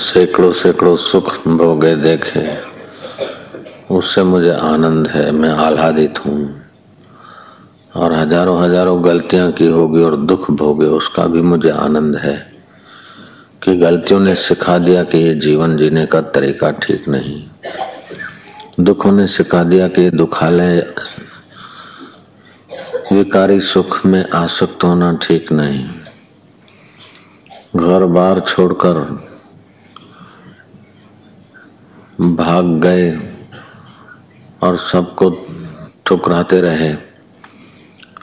सैकड़ों सैकड़ों सुख भोगे देखे। उससे मुझे आनंद है, मैं आह्लादित हूँ। और हज़ारों हज़ारों गलतियाँ की होगी और दुख भोगे, उसका भी मुझे आनंद है कि गलतियों ने सिखा दिया कि ये जीवन जीने का तरीका ठीक नहीं। दुखों ने सिखा दिया कि ये दुखालय, विकारी सुख में आसक्त होना ठीक नहीं। घर बार छोड़कर भाग गए और सबको ठुकराते रहे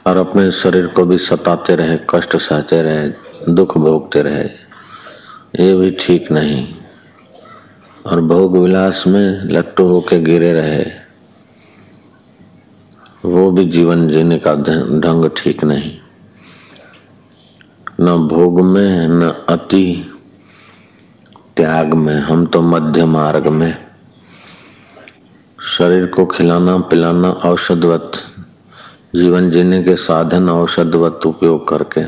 और अपने शरीर को भी सताते रहे, कष्ट सहते रहे, दुख भोगते रहे। ये भी ठीक नहीं। और भोग विलास में लट्टू होके गिरे रहे। वो भी जीवन जीने का ढंग ठीक नहीं। न भोग में, न अति त्याग में, हम तो मध्य मार्ग में। शरीर को खिलाना, पिलाना औषधवत, जीवन जीने के साधन औषधवत उपयोग करके।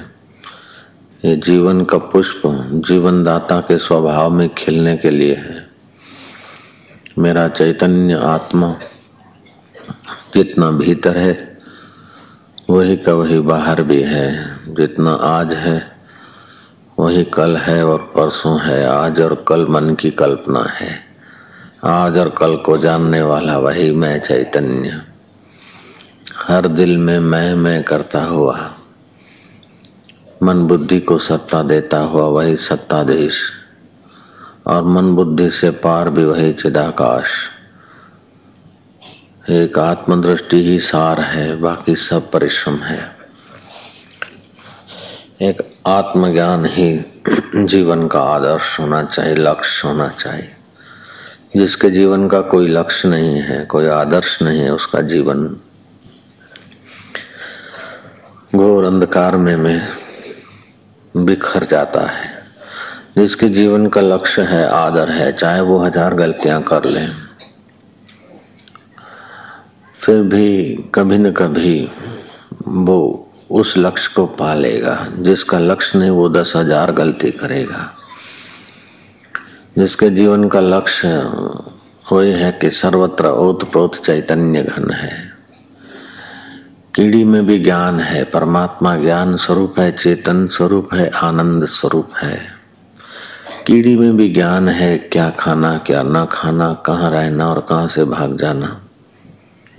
ये जीवन का पुष्प जीवन दाता के स्वभाव में खिलने के लिए है। मेरा चैतन्य आत्मा जितना भीतर है, वही का वही बाहर भी है। जितना आज है, वही कल है और परसों है। आज और कल मन की कल्पना है। आज और कल को जानने वाला वही मैं, चैतन्य। हर दिल में मैं मैं करता हुआ मन बुद्धि को सत्ता देता हुआ वही सत्ताधीश, और मन बुद्धि से पार भी वही चिदाकाश। एक आत्मदृष्टि ही सार है, बाकी सब परिश्रम है। एक आत्मज्ञान ही जीवन का आदर्श होना चाहिए, लक्ष्य होना चाहिए। जिसके जीवन का कोई लक्ष्य नहीं है, कोई आदर्श नहीं है, उसका जीवन घोर अंधकार में में बिखर जाता है। जिसके जीवन का लक्ष्य है, आदर है, चाहे वो हज़ार गलतियाँ कर ले, फिर भी कभी न कभी वो उस लक्ष्य को पालेगा, जिसका लक्ष्य नहीं, वो दस हज़ार गलती करेगा। जिसके जीवन का लक्ष्य वही है कि सर्वत्र ओतप्रोत चैतन्य घन है। कीड़ी में भी ज्ञान है, परमात्मा ज्ञान स्वरूप है, चेतन स्वरूप है, आनंद स्वरूप है। कीड़ी में भी ज्ञान है, क्या खाना, क्या ना खाना, कहाँ रहना और कहाँ से भाग जाना।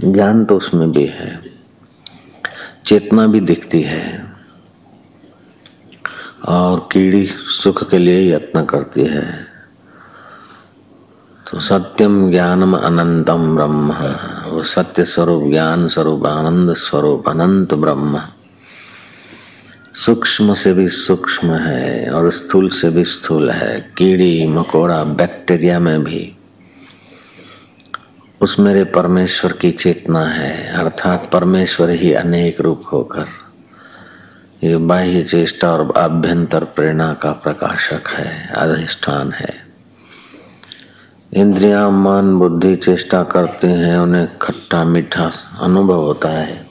ज्ञान तो उसमें भी है। चेतना भी दिखती है। और कीड़ी सुख के लिए यत्न करती है। तो सत्यम ज्ञानम अनंतम ब्रह्म। वो सत्य स्वरूप ज्ञान स्वरूप आनंद स्वरूप अनंत ब्रह्म। सूक्ष्म से भी सूक्ष्म है और स्थूल से भी स्थूल है। कीड़ी, मकोड़ा, बैक्टीरिया में भी। उस मेरे परमेश्वर की चेतना है, अर्थात परमेश्वर ही अनेक रूप होकर। ये बाह्य चेष्टा और आभ्यंतर प्रेरणा का प्रकाशक है, अधिष्ठान है। इंद्रिया मन बुद्धि चेष्टा करते हैं, उन्हें खट्टा मीठा अनुभव होता है।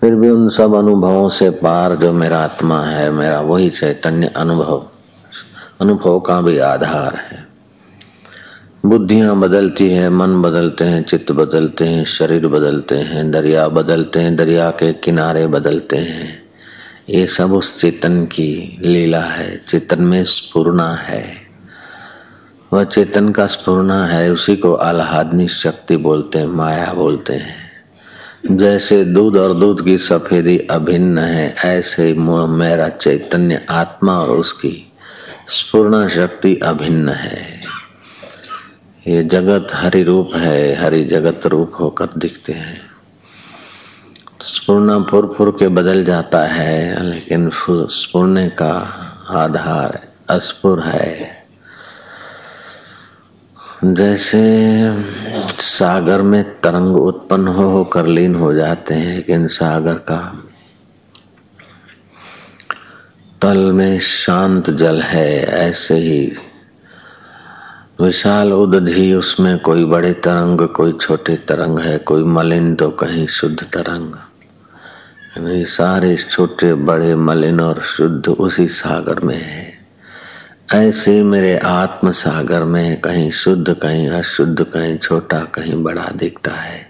फिर भी उन सब अनुभवों से पार जो मेरा आत्मा है, मेरा वही चैतन्य अनुभव अनुभव का भी आधार है। बुद्धियाँ बदलती है, मन बदलते हैं, चित्त बदलते हैं, शरीर बदलते हैं, दरिया बदलते हैं, दरिया के किनारे बदलते हैं। ये सब उस चेतन की लीला है, चेतन में स्पूर्णा है। वह चेतन का स्पूर्णा है, उसी को आह्लादनी शक्ति बोलते हैं, माया बोलते हैं। जैसे दूध और दूध की सफेदी अभिन्न है, ऐसे मेरा चैतन्य आत्मा और उसकी स्पूर्ण शक्ति अभिन्न है। ये जगत हरि रूप है, हरि जगत रूप होकर दिखते हैं। स्पूर्ण फुर फुर के बदल जाता है, लेकिन स्पूर्ण का आधार अस्पुर है। जैसे सागर में तरंग उत्पन्न हो होकर लीन हो जाते हैं, लेकिन सागर का तल में शांत जल है, ऐसे ही विशाल उदधि उसमें कोई बड़े तरंग, कोई छोटे तरंग है, कोई मलिन तो कहीं शुद्ध तरंग। सारे छोटे, बड़े, मलिन और शुद्ध उसी सागर में है। ऐसे मेरे आत्म सागर में कहीं शुद्ध, कहीं अशुद्ध, कहीं छोटा, कहीं बड़ा दिखता है।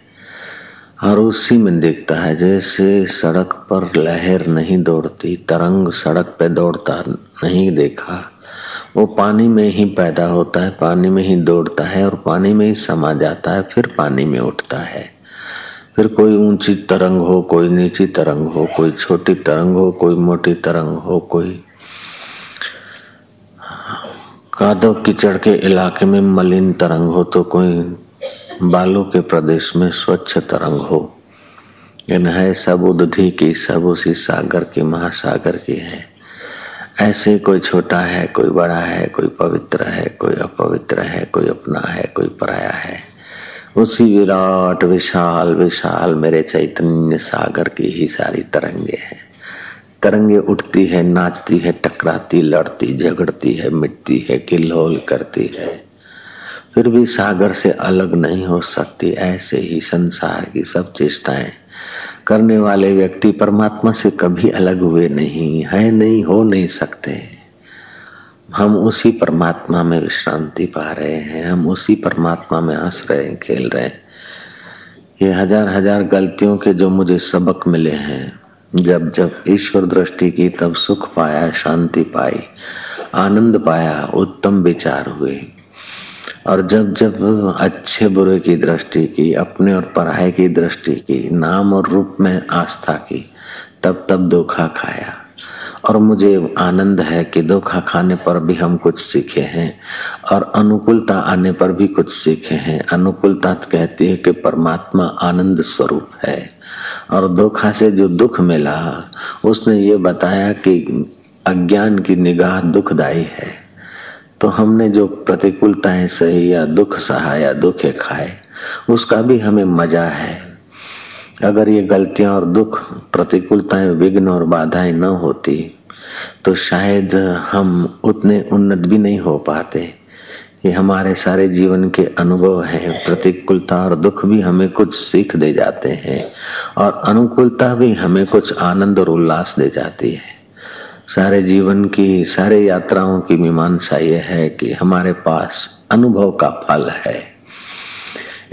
और उसी में दिखता है, जैसे सड़क पर लहर नहीं दौड़ती, तरंग सड़क पे दौड़ता नहीं देखा, वो पानी में ही पैदा होता है, पानी में ही दौड़ता है और पानी में ही समा जाता है, फिर पानी में उठता है। फिर कोई ऊँची तरंग हो, कोई नीची तरंग हो, कोई छोटी तरंग हो, कोई मोटी तरंग हो, कोई कादव कीचड़ के इलाके में मलिन तरंग हो तो कोई बालू के प्रदेश में स्वच्छ तरंग हो। इन है सब उदधि की, सब उसी सागर की, महासागर की है। ऐसे कोई छोटा है, कोई बड़ा है, कोई पवित्र है, कोई अपवित्र है, कोई अपना है, कोई पराया है। उसी विराट, विशाल विशाल मेरे चैतन्य सागर की ही सारी तरंगे हैं। तरंगे उठती है, नाचती है, टकराती, लड़ती, झगड़ती है, मिटती है, किल्होल करती है। फिर भी सागर से अलग नहीं हो सकती, ऐसे ही संसार की सब चेष्टाएँ करने वाले व्यक्ति परमात्मा से कभी अलग हुए नहीं है, नहीं हो नहीं सकते। हम उसी परमात्मा में विश्रांति पा रहे हैं, हम उसी परमात्मा में हंस रहे हैं, खेल रहे हैं। ये हज़ार हज़ार गलतियों के जो मुझे सबक मिले हैं जब जब ईश्वर दृष्टि की तब सुख पाया, शांति पाई, आनंद पाया, उत्तम विचार हुए। और जब जब अच्छे बुरे की दृष्टि की, अपने और पढ़ाई की दृष्टि की, नाम और रूप में आस्था की, तब तब धोखा खाया। और मुझे आनंद है कि धोखा खाने पर भी हम कुछ सीखे हैं और अनुकूलता आने पर भी कुछ सीखे हैं। अनुकूलता कहती है कि परमात्मा आनंद स्वरूप है। और धोखा से जो दुख मिला, उसने ये बताया कि अज्ञान की निगाह दुखदाई है। तो हमने जो प्रतिकूलताएँ सही या दुख सहा या दुखे खाए, उसका भी हमें मज़ा है। अगर ये गलतियाँ और दुख, प्रतिकूलताएँ, विघ्न और बाधाएँ न होती तो शायद हम उतने उन्नत भी नहीं हो पाते। ये हमारे सारे जीवन के अनुभव हैं। प्रतिकूलता और दुख भी हमें कुछ सीख दे जाते हैं और अनुकूलता भी हमें कुछ आनंद और उल्लास दे जाती है। सारे जीवन की, सारे यात्राओं की मीमांसा यह है कि हमारे पास अनुभव का फल है।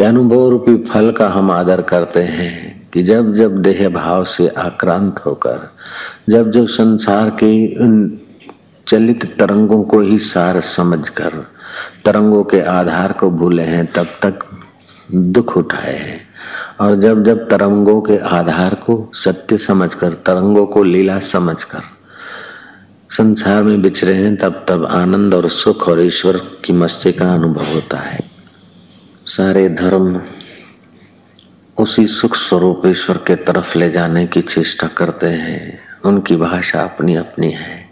अनुभव रूपी फल का हम आदर करते हैं कि जब जब देह भाव से आक्रांत होकर, जब जब संसार के चलित तरंगों को ही सार समझकर, तरंगों के आधार को भूले हैं, तब तक दुख उठाए हैं। और जब जब तरंगों के आधार को सत्य समझकर, तरंगों को लीला समझकर संसार में बिछरे हैं, तब तब आनंद और सुख और ईश्वर की मस्ती का अनुभव होता है। सारे धर्म उसी सुख स्वरूप ईश्वर के तरफ़ ले जाने की चेष्टा करते हैं। उनकी भाषा अपनी अपनी है।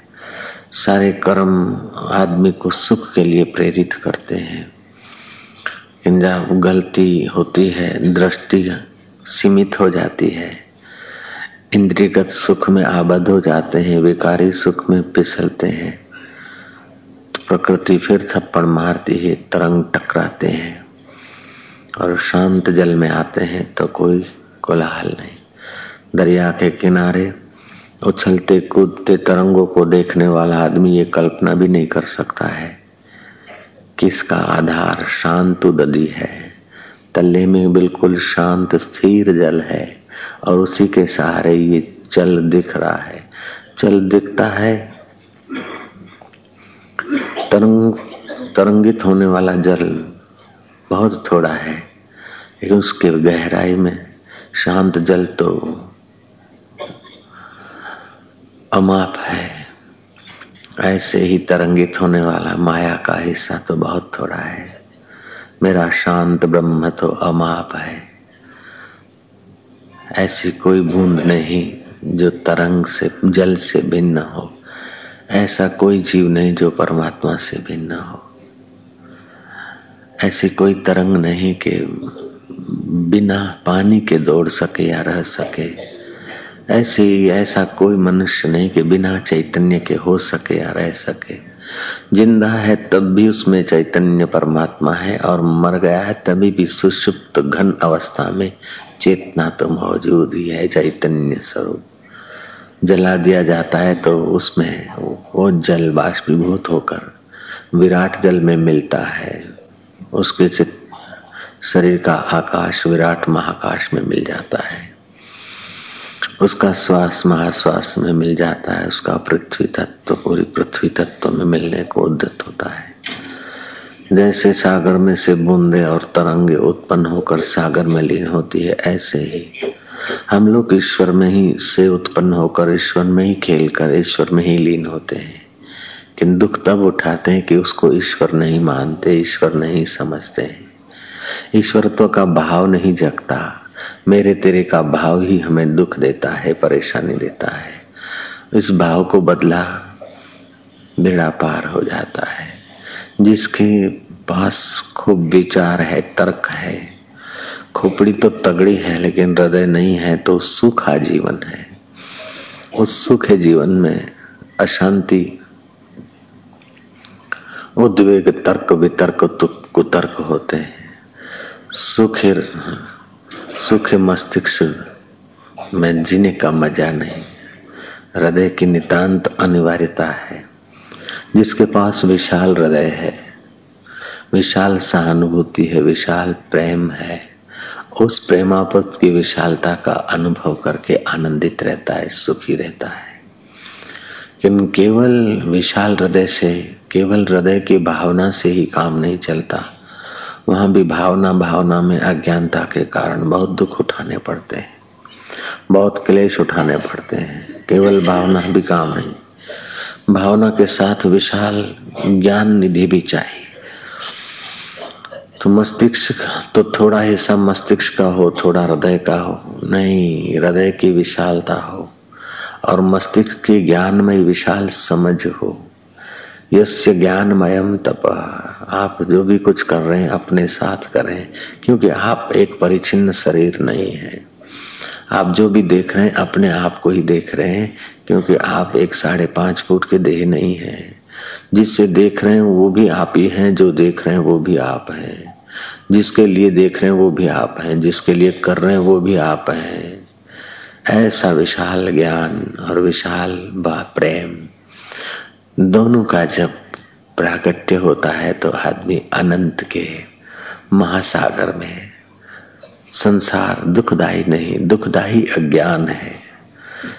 सारे कर्म आदमी को सुख के लिए प्रेरित करते हैं। लेकिन जब गलती होती है, दृष्टि सीमित हो जाती है। इंद्रियगत सुख में आबद्ध हो जाते हैं, विकारी सुख में फिसलते हैं। तो प्रकृति फिर थप्पड़ मारती है, तरंग टकराते हैं। और शांत जल में आते हैं तो कोई कोलाहल नहीं। दरिया के किनारे उछलते कूदते तरंगों को देखने वाला आदमी ये कल्पना भी नहीं कर सकता है किसका आधार शांत उदी है। तल्ले में बिल्कुल शांत स्थिर जल है और उसी के सहारे ये चल दिख रहा है। चल दिखता है, तरंग, तरंगित होने वाला जल बहुत थोड़ा है, लेकिन उसके गहराई में शांत जल तो अमाप है। ऐसे ही तरंगित होने वाला माया का हिस्सा तो बहुत थोड़ा है। मेरा शांत ब्रह्म तो अमाप है। ऐसी कोई बूंद नहीं जो तरंग से, जल से भिन्न हो। ऐसा कोई जीव नहीं जो परमात्मा से भिन्न हो। ऐसी कोई तरंग नहीं कि बिना पानी के दौड़ सके या रह सके। ऐसे, ऐसा कोई मनुष्य नहीं कि बिना चैतन्य के हो सके या रह सके। ज़िंदा है तब भी उसमें चैतन्य परमात्मा है और मर गया है तभी भी सुषुप्त घन अवस्था में चेतना तो मौजूद ही है चैतन्य स्वरूप। जला दिया जाता है तो उसमें वो जल बाष्पीभूत होकर विराट जल में मिलता है। उसके शरीर का आकाश, विराट महाकाश में मिल जाता है। उसका श्वास, महाश्वास में मिल जाता है। उसका पृथ्वी तत्व, पूरी पृथ्वी तत्व में मिलने को उद्यत होता है। जैसे सागर में से बूंदे और तरंगे उत्पन्न होकर सागर में लीन होती है, ऐसे ही हम लोग ईश्वर में ही से उत्पन्न होकर, ईश्वर में ही खेल कर, ईश्वर में ही लीन होते हैं। किन दुख तब उठाते हैं कि उसको ईश्वर नहीं मानते, ईश्वर नहीं समझते हैं। ईश्वरत्व का भाव नहीं जगता, मेरे तेरे का भाव ही हमें दुख देता है, परेशानी देता है। इस भाव को बदला बेड़ा पार हो जाता है। जिसके पास खूब विचार है, तर्क है, खोपड़ी तो तगड़ी है, लेकिन हृदय नहीं है तो सुखा जीवन है। उस सुख जीवन में अशांति उद्वेग, तर्क, वितर्क कुतर्क होते हैं। सुख सुख मस्तिष्क में जीने का मज़ा नहीं। हृदय की नितांत अनिवार्यता है। जिसके पास विशाल हृदय है, विशाल सहानुभूति है, विशाल प्रेम है, उस प्रेमापत की विशालता का अनुभव करके आनंदित रहता है, सुखी रहता है। केवल विशाल हृदय से केवल हृदय की भावना से ही काम नहीं चलता। वहाँ भी भावना भावना में अज्ञानता के कारण बहुत दुख उठाने पड़ते हैं। बहुत क्लेश उठाने पड़ते हैं। केवल भावना भी काम नहीं। भावना के साथ विशाल ज्ञान निधि भी चाहिए। तो मस्तिष्क तो थोड़ा हिस्सा मस्तिष्क का हो, थोड़ा हृदय का हो। नहीं, हृदय की विशालता हो और मस्तिष्क के ज्ञान में विशाल समझ हो। यस्य ज्ञानमयम तप। आप जो भी कुछ कर रहे हैं, अपने साथ करें, क्योंकि आप एक परिचिन्न शरीर नहीं है। आप जो भी देख रहे हैं, अपने आप को ही देख रहे हैं, क्योंकि आप एक साढ़े पाँच फुट के देह नहीं है। जिससे देख रहे हैं, वो भी आप ही हैं, जो देख रहे हैं, वो भी आप हैं। जिसके लिए देख रहे हैं, वो भी आप हैं। जिसके लिए कर रहे हैं, वो भी आप हैं। ऐसा विशाल ज्ञान और विशाल प्रेम। दोनों का जब प्राकट्य होता है तो आदमी अनंत के महासागर में संसार दुखदाई नहीं दुखदाई अज्ञान है।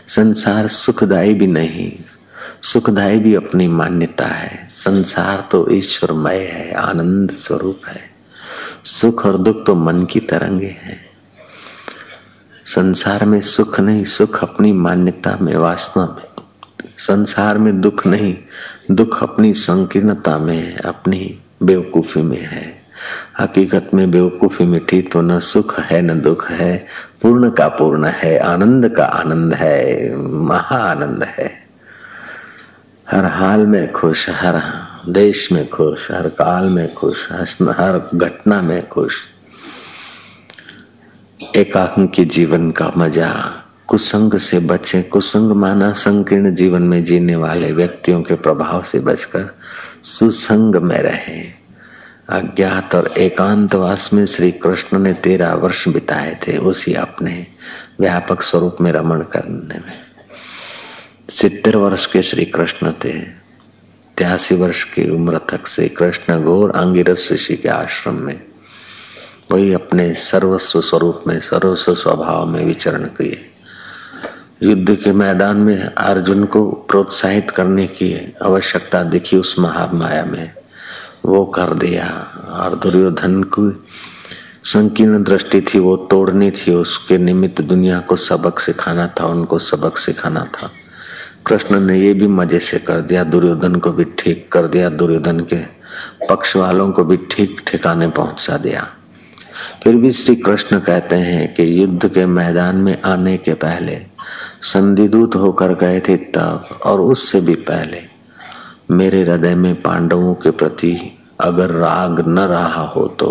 संसार सुखदाई भी नहीं सुखदाई भी अपनी मान्यता है। संसार तो ईश्वरमय है, आनंद स्वरूप है। सुख और दुख तो मन की तरंगे हैं। संसार में सुख नहीं, सुख अपनी मान्यता में, वासना में। संसार में दुख नहीं, दुख अपनी संकीर्णता में है, अपनी बेवकूफ़ी में है। हकीकत में बेवकूफ़ी मिठी तो न सुख है, न दुख है, पूर्ण का पूर्ण है, आनंद का आनंद है, महा आनंद है। हर हाल में खुश, हर देश में खुश, हर काल में खुश हर घटना में खुश। एकांकी जीवन का मज़ा कुसंग से बचे, कुसंग माना संकीर्ण जीवन में जीने वाले व्यक्तियों के प्रभाव से बचकर सुसंग में रहे। अज्ञात और एकांतवास में श्री कृष्ण ने तेरह वर्ष बिताए थे, उसी अपने व्यापक स्वरूप में रमण करने में। सितर वर्ष के श्री कृष्ण थे, त्यासी वर्ष की उम्र तक श्री कृष्ण घोर अंगिरस ऋषि के आश्रम में वही अपने सर्वस्व स्वरूप में, सर्वस्व स्वभाव में विचरण किए। युद्ध के मैदान में अर्जुन को प्रोत्साहित करने की आवश्यकता दिखी उस महामाया में। वो कर दिया। और दुर्योधन को संकीर्ण दृष्टि थी, वो तोड़नी थी। उसके निमित्त दुनिया को सबक सिखाना था, उनको सबक सिखाना था। कृष्ण ने ये भी मज़े से कर दिया, दुर्योधन को भी ठीक कर दिया, दुर्योधन के पक्ष वालों को भी ठीक ठिकाने पहुँचा दिया। फिर भी श्री कृष्ण कहते हैं कि युद्ध के मैदान में आने के पहले संधिदूत होकर गए थे तब और उससे भी पहले। मेरे हृदय में पांडवों के प्रति अगर राग न रहा हो तो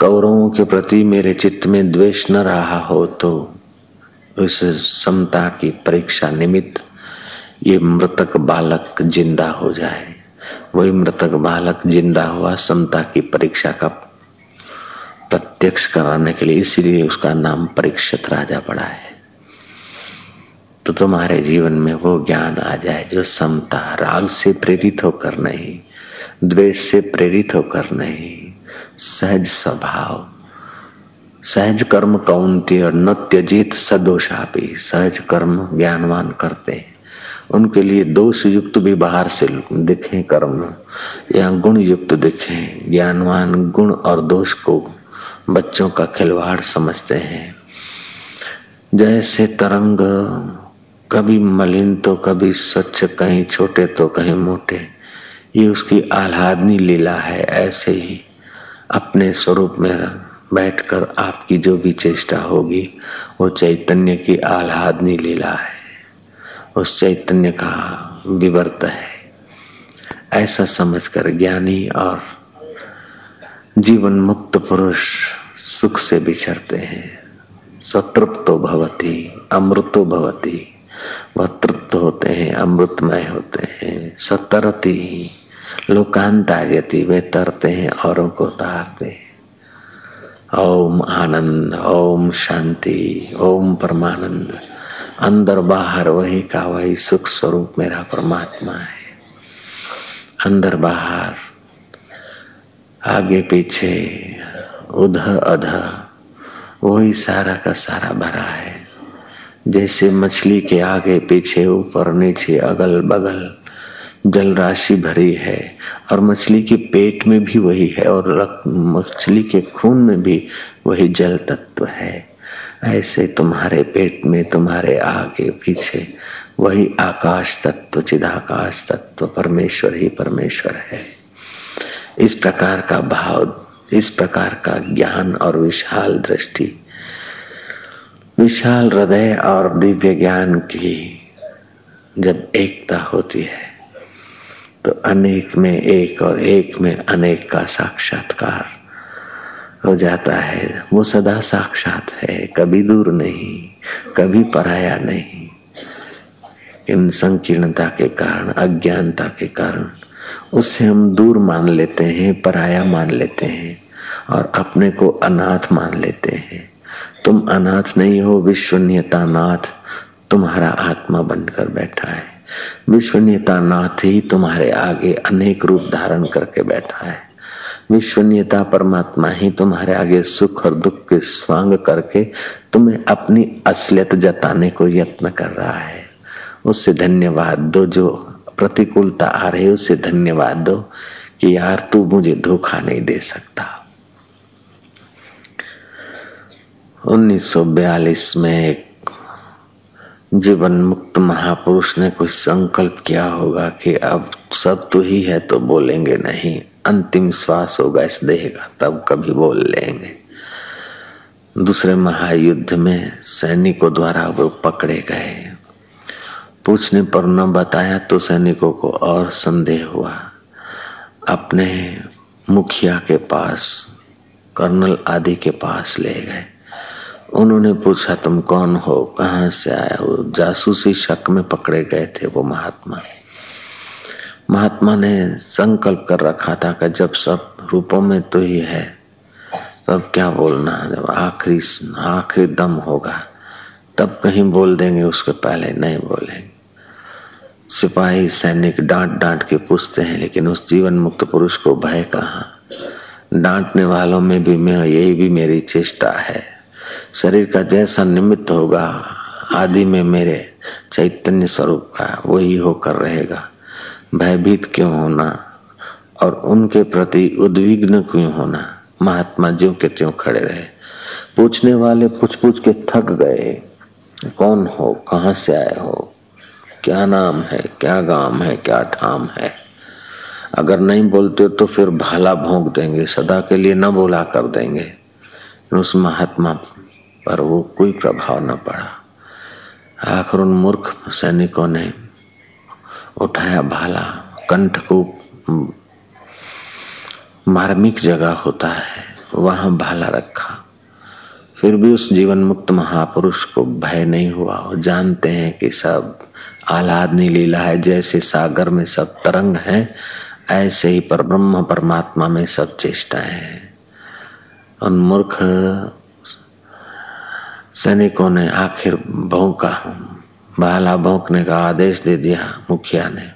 कौरवों के प्रति मेरे चित्त में द्वेष न रहा हो तो इस समता की परीक्षा निमित्त ये मृतक बालक ज़िंदा हो जाए। वही मृतक बालक ज़िंदा हुआ समता की परीक्षा का प्रत्यक्ष कराने के लिए, इसीलिए उसका नाम परीक्षित राजा पड़ा है। तो तुम्हारे जीवन में वो ज्ञान आ जाए जो समता, राग से प्रेरित होकर नहीं, द्वेष से प्रेरित होकर नहीं, सहज स्वभाव, सहज कर्म कौनती और न त्यजित सदोषा भी सहज कर्म ज्ञानवान करते हैं। उनके लिए दोष युक्त भी बाहर से दिखे कर्म, या गुण युक्त दिखे। ज्ञानवान गुण और दोष को बच्चों का खिलवाड़ समझते हैं। जैसे तरंग कभी मलिन तो कभी स्वच्छ, कहीं छोटे तो कहीं मोटे। ये उसकी आह्लादनी लीला है, ऐसे ही अपने स्वरूप में बैठकर आपकी जो भी चेष्टा होगी, वो चैतन्य की आह्लादनी लीला है। उस चैतन्य का विवर्त है। ऐसा समझकर ज्ञानी और जीवन मुक्त पुरुष सुख से बिछड़ते हैं। सतृप्तो भवती, अमृतो भवती। वह तृप्त होते हैं, अमृतमय होते हैं, सतरती लोकांतार्यति वे तरते हैं, औरों को तारते हैं। ओम आनंद, ओम शांति, ओम परमानंद। अंदर बाहर, वही का वही सुख स्वरूप मेरा परमात्मा है। अंदर बाहर, आगे पीछे उध अध वही सारा का सारा भरा है। जैसे मछली के आगे, पीछे, ऊपर, नीचे अगल बगल जल राशि भरी है। और मछली के पेट में भी वही है और मछली के खून में भी वही जल तत्व है। ऐसे तुम्हारे पेट में, तुम्हारे आगे, पीछे वही आकाश तत्व, चिदाकाश तत्व, परमेश्वर ही परमेश्वर है। इस प्रकार का भाव, इस प्रकार का ज्ञान और विशाल दृष्टि विशाल हृदय और दिव्य ज्ञान की जब एकता होती है तो अनेक में एक और एक में अनेक का साक्षात्कार हो जाता है। वो सदा साक्षात है, कभी दूर नहीं, कभी पराया नहीं। इन संकीर्णता के कारण, अज्ञानता के कारण उससे हम दूर मान लेते हैं, पराया मान लेते हैं और अपने को अनाथ मान लेते हैं। तुम अनाथ नहीं हो विश्वनीयता नाथ तुम्हारा आत्मा बनकर बैठा है। विश्वनीयता नाथ ही तुम्हारे आगे अनेक रूप धारण करके बैठा है। विश्वनीयता परमात्मा ही तुम्हारे आगे सुख और दुख के स्वांग करके तुम्हें अपनी असलियत जताने को यत्न कर रहा है। उससे धन्यवाद दो, जो प्रतिकूलता आ रही है, उससे धन्यवाद दो कि यार तू मुझे धोखा नहीं दे सकता। 1942 में एक जीवन मुक्त महापुरुष ने कुछ संकल्प किया होगा कि अब सब तो ही है तो बोलेंगे नहीं, अंतिम श्वास होगा इस देह का, तब कभी बोल लेंगे। दूसरे महायुद्ध में सैनिकों द्वारा वो पकड़े गए। पूछने पर न बताया तो सैनिकों को और संदेह हुआ। अपने मुखिया के पास, कर्नल आदि के पास ले गए। उन्होंने पूछा, तुम कौन हो? कहाँ से आया हो? जासूसी शक में पकड़े गए थे वो महात्मा। महात्मा ने संकल्प कर रखा था कि जब सब रूपों में तो ही है, तब क्या बोलना जब आखिरी आखिरी दम होगा, तब कहीं बोल देंगे, उसके पहले नहीं बोलेंगे। सिपाही सैनिक डांट डांट के पूछते हैं, लेकिन उस जीवन मुक्त पुरुष को भय कहा? डांटने वालों में भी मैं, यही भी मेरी चेष्टा है। शरीर का जैसा निमित्त होगा, आदि में मेरे चैतन्य स्वरूप का वही होकर रहेगा। भयभीत क्यों होना? और उनके प्रति उद्विग्न क्यों होना? महात्मा ज्यो के त्यों खड़े रहे। पूछने वाले पूछ पूछ के थक गए। कौन हो? कहाँ से आए हो? क्या नाम है? क्या गाँव है? क्या ठाम है? अगर नहीं बोलते तो फिर भाला भोंक देंगे। सदा के लिए न बोला कर देंगे। उस महात्मा पर वो कोई प्रभाव न पड़ा। आखिर उन मूर्ख सैनिकों ने उठाया भाला, कंठ को मार्मिक जगह होता है, वहाँ भाला रखा। फिर भी उस जीवन मुक्त महापुरुष को भय नहीं हुआ। वो जानते हैं कि सब आह्लादनी लीला है, जैसे सागर में सब तरंग है, ऐसे ही पर ब्रह्म परमात्मा में सब चेष्टाएँ हैं। उन मूर्ख सैनिकों ने आखिर भौंका। भाला भोंकने का आदेश दे दिया मुखिया ने।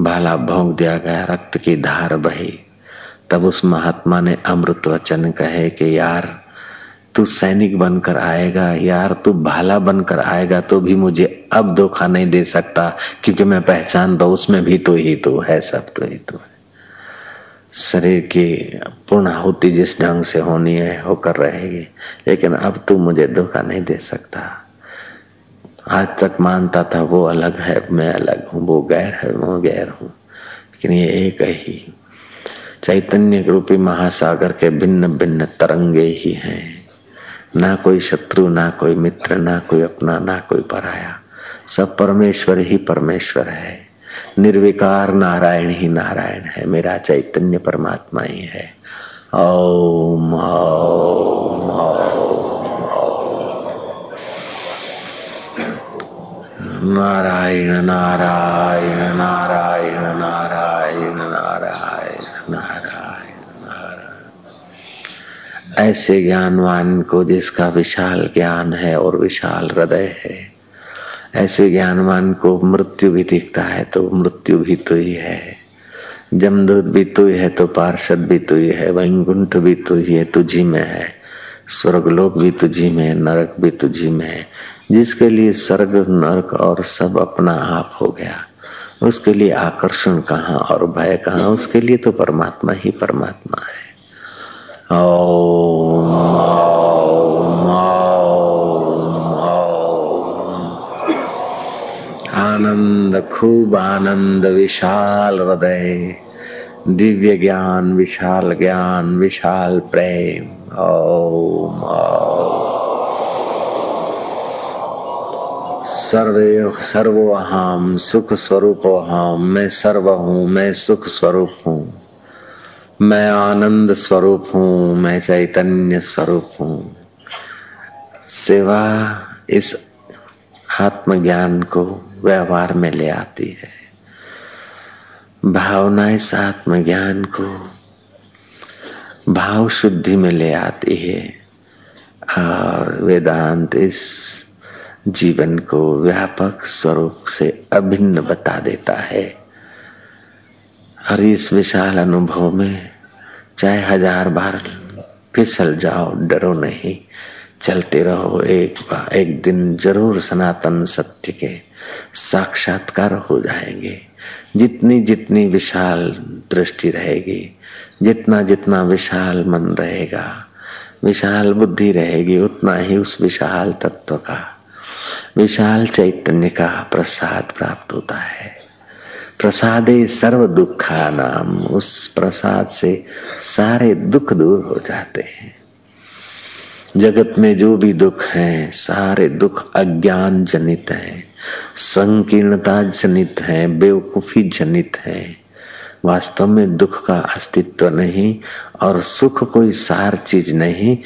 भाला भोंक दिया गया, रक्त की धार बही। तब उस महात्मा ने अमृत वचन कहे कि, यार, तू सैनिक बनकर आएगा, यार, तू भाला बनकर आएगा तो भी मुझे अब धोखा नहीं दे सकता, क्योंकि मैं पहचानता तो उसमें भी तो ही तो है, सब तो ही तो है। शरीर की पूर्ण आहुति जिस ढंग से होनी है, होकर रहेगी। लेकिन अब तू मुझे धोखा नहीं दे सकता। आज तक मानता था, वो अलग है, मैं अलग हूँ, वो गैर है, वो गैर हूँ। लेकिन ये एक ही। चैतन्य रूपी महासागर के भिन्न भिन्न तरंगे ही हैं। ना कोई शत्रु, ना कोई मित्र, ना कोई अपना, ना कोई पराया। सब परमेश्वर ही परमेश्वर है। निर्विकार नारायण ही नारायण है। मेरा चैतन्य परमात्मा ही है। ओम ओम नारायण नारायण नारायण नारायण नारायण नारायण नारायण। ऐसे ज्ञानवान को जिसका विशाल ज्ञान है और विशाल हृदय है ऐसे ज्ञानवान को मृत्यु भी दिखता है तो मृत्यु भी तो ही है। जमदूत भी तु है तो पार्षद भी तु ही है, वैकुंठ भी तु ही है, तुझी में है। स्वर्गलोक भी तुझी में नरक भी तुझी में है। जिसके लिए स्वर्ग, नरक और सब अपना आप हो गया, उसके लिए आकर्षण कहाँ और भय कहाँ, उसके लिए तो परमात्मा ही परमात्मा है। ओ आनंद, खूब आनंद, विशाल हृदय। दिव्य ज्ञान, विशाल ज्ञान, विशाल प्रेम। ओम सर्वे सर्वो हम सुख स्वरूप हम मैं सर्व हूँ, मैं सुख स्वरूप हूँ। मैं आनंद स्वरूप हूँ, मैं चैतन्य स्वरूप हूँ। सेवा इस आत्मज्ञान को व्यवहार में ले आती है। भावना इस आत्मज्ञान को भाव शुद्धि में ले आती है और वेदांत इस जीवन को व्यापक स्वरूप से अभिन्न बता देता है। और इस विशाल अनुभव में चाहे हज़ार बार फिसल जाओ, डरो नहीं। चलते रहो एक बार एक दिन ज़रूर सनातन सत्य के साक्षात्कार हो जाएँगे। जितनी जितनी विशाल दृष्टि रहेगी, जितना जितना विशाल मन रहेगा, विशाल बुद्धि रहेगी, उतना ही उस विशाल तत्व का, विशाल चैतन्य का प्रसाद प्राप्त होता है। प्रसादे सर्व दुखा नाम उस प्रसाद से सारे दुख दूर हो जाते हैं। जगत में जो भी दुख है, सारे दुख अज्ञान जनित है। संकीर्णता जनित है, बेवकूफ़ी जनित है। वास्तव में दुख का अस्तित्व नहीं और सुख कोई सार चीज़ नहीं।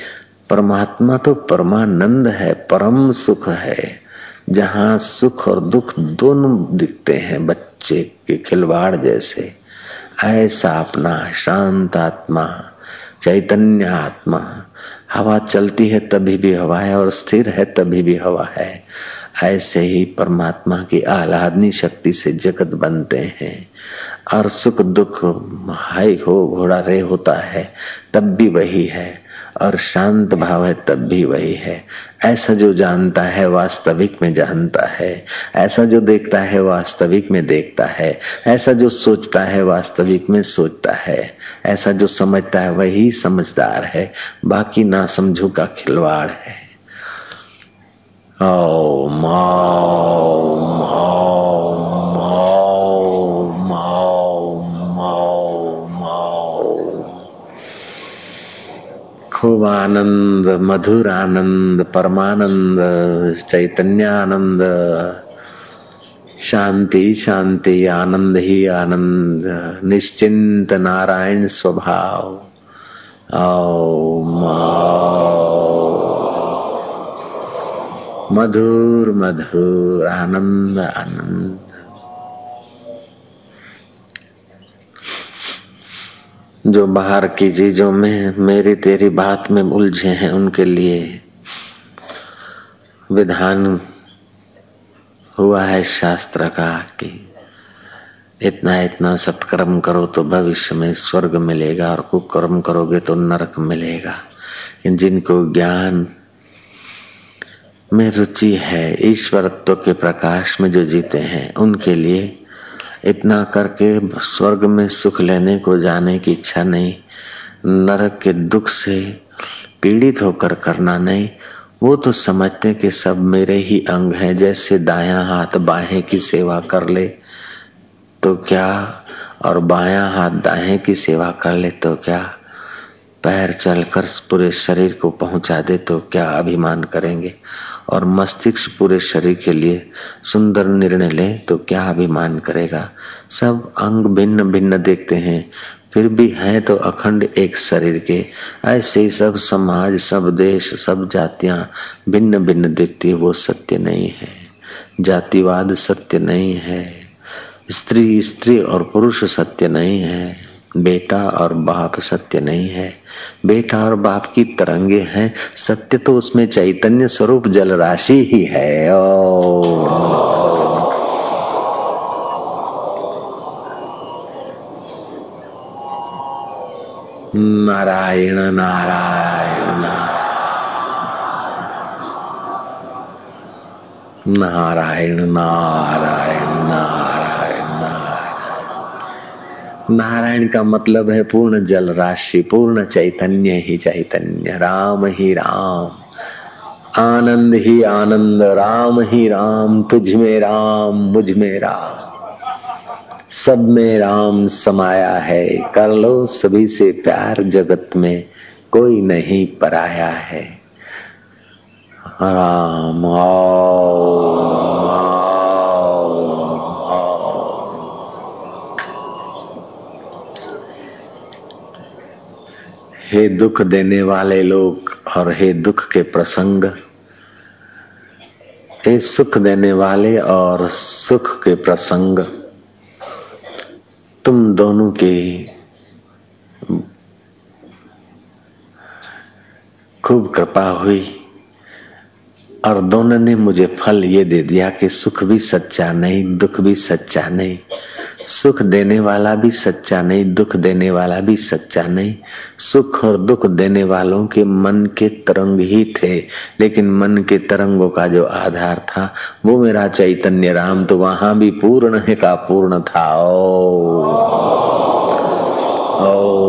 परमात्मा तो परमानंद है, परम सुख है। जहाँ सुख और दुख दोनों दिखते हैं, बच्चे के खिलवाड़ जैसे। ऐसा अपना शांत आत्मा, चैतन्य आत्मा हवा चलती है तभी भी हवा है और स्थिर है तभी भी हवा है। ऐसे ही परमात्मा की आह्लादनी शक्ति से जगत बनते हैं। और सुख दुख हाई हो घोड़ा रे होता है, तब भी वही है। और शांत भाव है, तब भी वही है। ऐसा जो जानता है, वास्तविक में जानता है। ऐसा जो देखता है, वास्तविक में देखता है। ऐसा जो सोचता है, वास्तविक में सोचता है। ऐसा जो समझता है, वही समझदार है। बाकी ना समझू का खिलवाड़ है। ओ माओ। खूब आनंद मधुर आनंद परमानंद, चैतन्यानंद, शांति शांति, आनंद ही आनंद, निश्चिंत नारायण स्वभाव। मधुर मधुर, आनंद आनंद। जो बाहर की चीज़ों में मेरी तेरी बात में उलझे हैं उनके लिए। विधान हुआ है शास्त्र का कि। इतना इतना सत्कर्म करो तो भविष्य में स्वर्ग मिलेगा और कुकर्म करोगे तो नरक मिलेगा। जिनको ज्ञान में रुचि है, ईश्वरत्व के प्रकाश में जो जीते हैं, उनके लिए इतना करके स्वर्ग में सुख लेने को जाने की इच्छा नहीं। नरक के दुख से पीड़ित होकर करना नहीं। वो तो समझते कि सब मेरे ही अंग हैं, जैसे दाया हाथ बाहें की सेवा कर ले तो क्या? और बाया हाथ दाएँ की सेवा कर ले तो क्या? पैर चलकर पूरे शरीर को पहुँचा दे तो क्या अभिमान करेंगे? और मस्तिष्क पूरे शरीर के लिए सुंदर निर्णय ले तो क्या अभिमान करेगा? सब अंग भिन्न भिन्न देखते हैं, फिर भी है तो अखंड एक शरीर के। ऐसे ही सब समाज, सब देश, सब जातियाँ भिन्न भिन्न देखती वो सत्य नहीं है। जातिवाद सत्य नहीं है। स्त्री स्त्री और पुरुष सत्य नहीं है। बेटा और बाप सत्य नहीं है। बेटा और बाप की तरंगे हैं। सत्य तो उसमें चैतन्य स्वरूप जल राशि ही है। ओ। नारायण नारायण। नारायण नारायण नारायण। नारायण का मतलब है पूर्ण जल राशि, पूर्ण चैतन्य ही चैतन्य, राम ही राम। आनंद ही आनंद, राम ही राम, तुझ में राम, मुझमें राम। सब में राम समाया है, कर लो सभी से प्यार जगत में, कोई नहीं पराया है। राम हे दुख देने वाले लोग और हे दुख के प्रसंग। हे सुख देने वाले और सुख के प्रसंग। तुम दोनों के खूब कृपा हुई और दोनों ने मुझे फल ये दे दिया कि सुख भी सच्चा नहीं, दुख भी सच्चा नहीं। सुख देने वाला भी सच्चा नहीं दुख देने वाला भी सच्चा नहीं। सुख और दुख देने वालों के मन के तरंग ही थे लेकिन मन के तरंगों का जो आधार था वो मेरा चैतन्य राम तो वहाँ भी पूर्ण है का पूर्ण था। ओ, ओ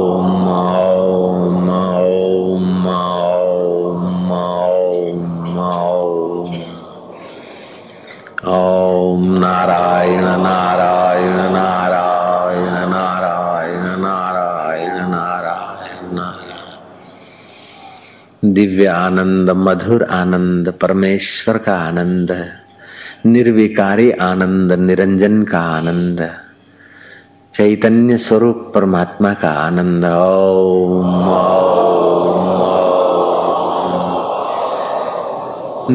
दिव्य आनंद, मधुर आनंद, परमेश्वर का आनंद, निर्विकारी आनंद, निरंजन का आनंद, चैतन्य स्वरूप परमात्मा का आनंद। ओम।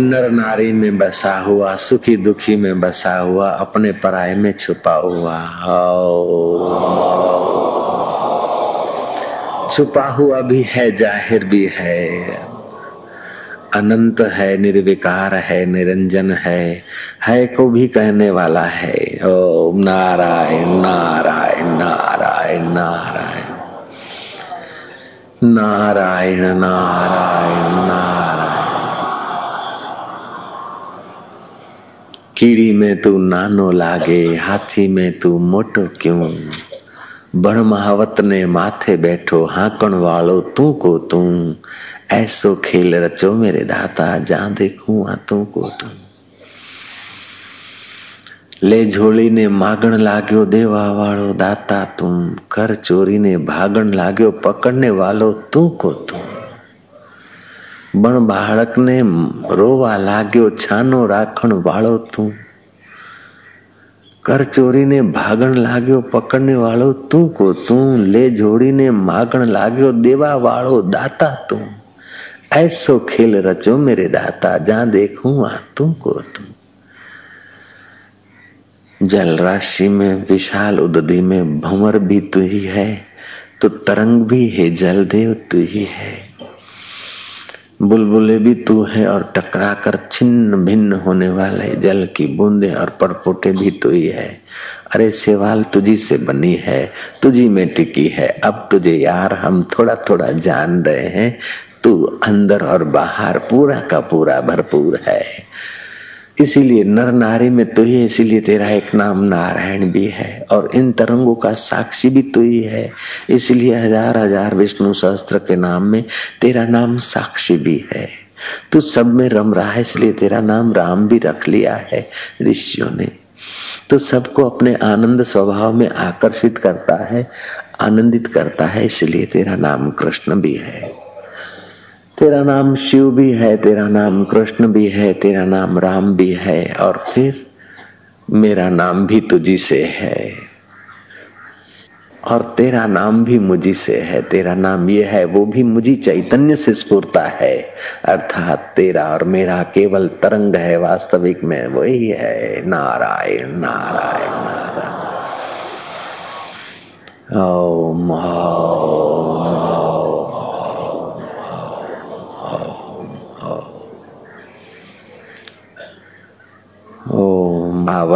नर नारी में बसा हुआ, सुखी दुखी में बसा हुआ, अपने पराये में छुपा हुआ। छुपा हुआ भी है, ज़ाहिर भी है। अनंत है, निर्विकार है, निरंजन है है को भी कहने वाला है। ओ नारायण नारायण नारायण नारायण। नारायण नारायण नारायण। कीड़ी में तू नानो लागे, हाथी में तू मोटो क्यों? बण महावत ने माथे बैठो, हाकण वालो, तू को तू ऐसो खेल रचो मेरे दाता, जहाँ देखू तू को तू ले झोली ने मागण लाग्यो, देवा वालो दाता तुम। कर चोरी ने भागण लाग्यो, पकड़ने वालो तू को तू बण बाळक ने रोवा लाग्यो, छानो राखण वालो तू कर चोरी ने भागण लाग्यो, पकड़ने वालो तू को तू, ले जोड़ी ने मागण लाग्यो, देवा वालो दाता तू। ऐसो खेल रचो मेरे दाता, जहाँ देखू वहाँ तू को तू। जल राशि में, विशाल उदधि में, भंवर भी तू ही है तो तरंग भी है जल देव तू ही है। बुलबुले भी तू है और टकरा कर छिन्न भिन्न होने वाले जल की बूंदे और परपोटे भी तू ही है। अरे सेवाल तुझी से बनी है, तुझी में टिकी है। अब तुझे यार हम थोड़ा थोड़ा जान रहे हैं, तू अंदर और बाहर पूरा का पूरा भरपूर है। इसीलिए नर नारी में तो ही इसीलिए तेरा एक नाम नारायण भी है और इन तरंगों का साक्षी भी तो ही है। इसलिए हज़ार हज़ार विष्णु सहस्त्र के नाम में तेरा नाम साक्षी भी है। तू सब में रम रहा है, इसलिए तेरा नाम राम भी रख लिया है ऋषियों ने। तो सबको अपने आनंद स्वभाव में आकर्षित करता है, आनंदित करता है, इसलिए तेरा नाम कृष्ण भी है। तेरा नाम शिव भी है, तेरा नाम कृष्ण भी है, तेरा नाम राम भी है, और फिर मेरा नाम भी तुझी से है। और तेरा नाम भी मुझी से है, तेरा नाम ये है, वो भी मुझी चैतन्य से स्फूर्ता है। अर्थात तेरा और मेरा केवल तरंग है, वास्तविक में वही है। नारायण नारायण नारायण। ओम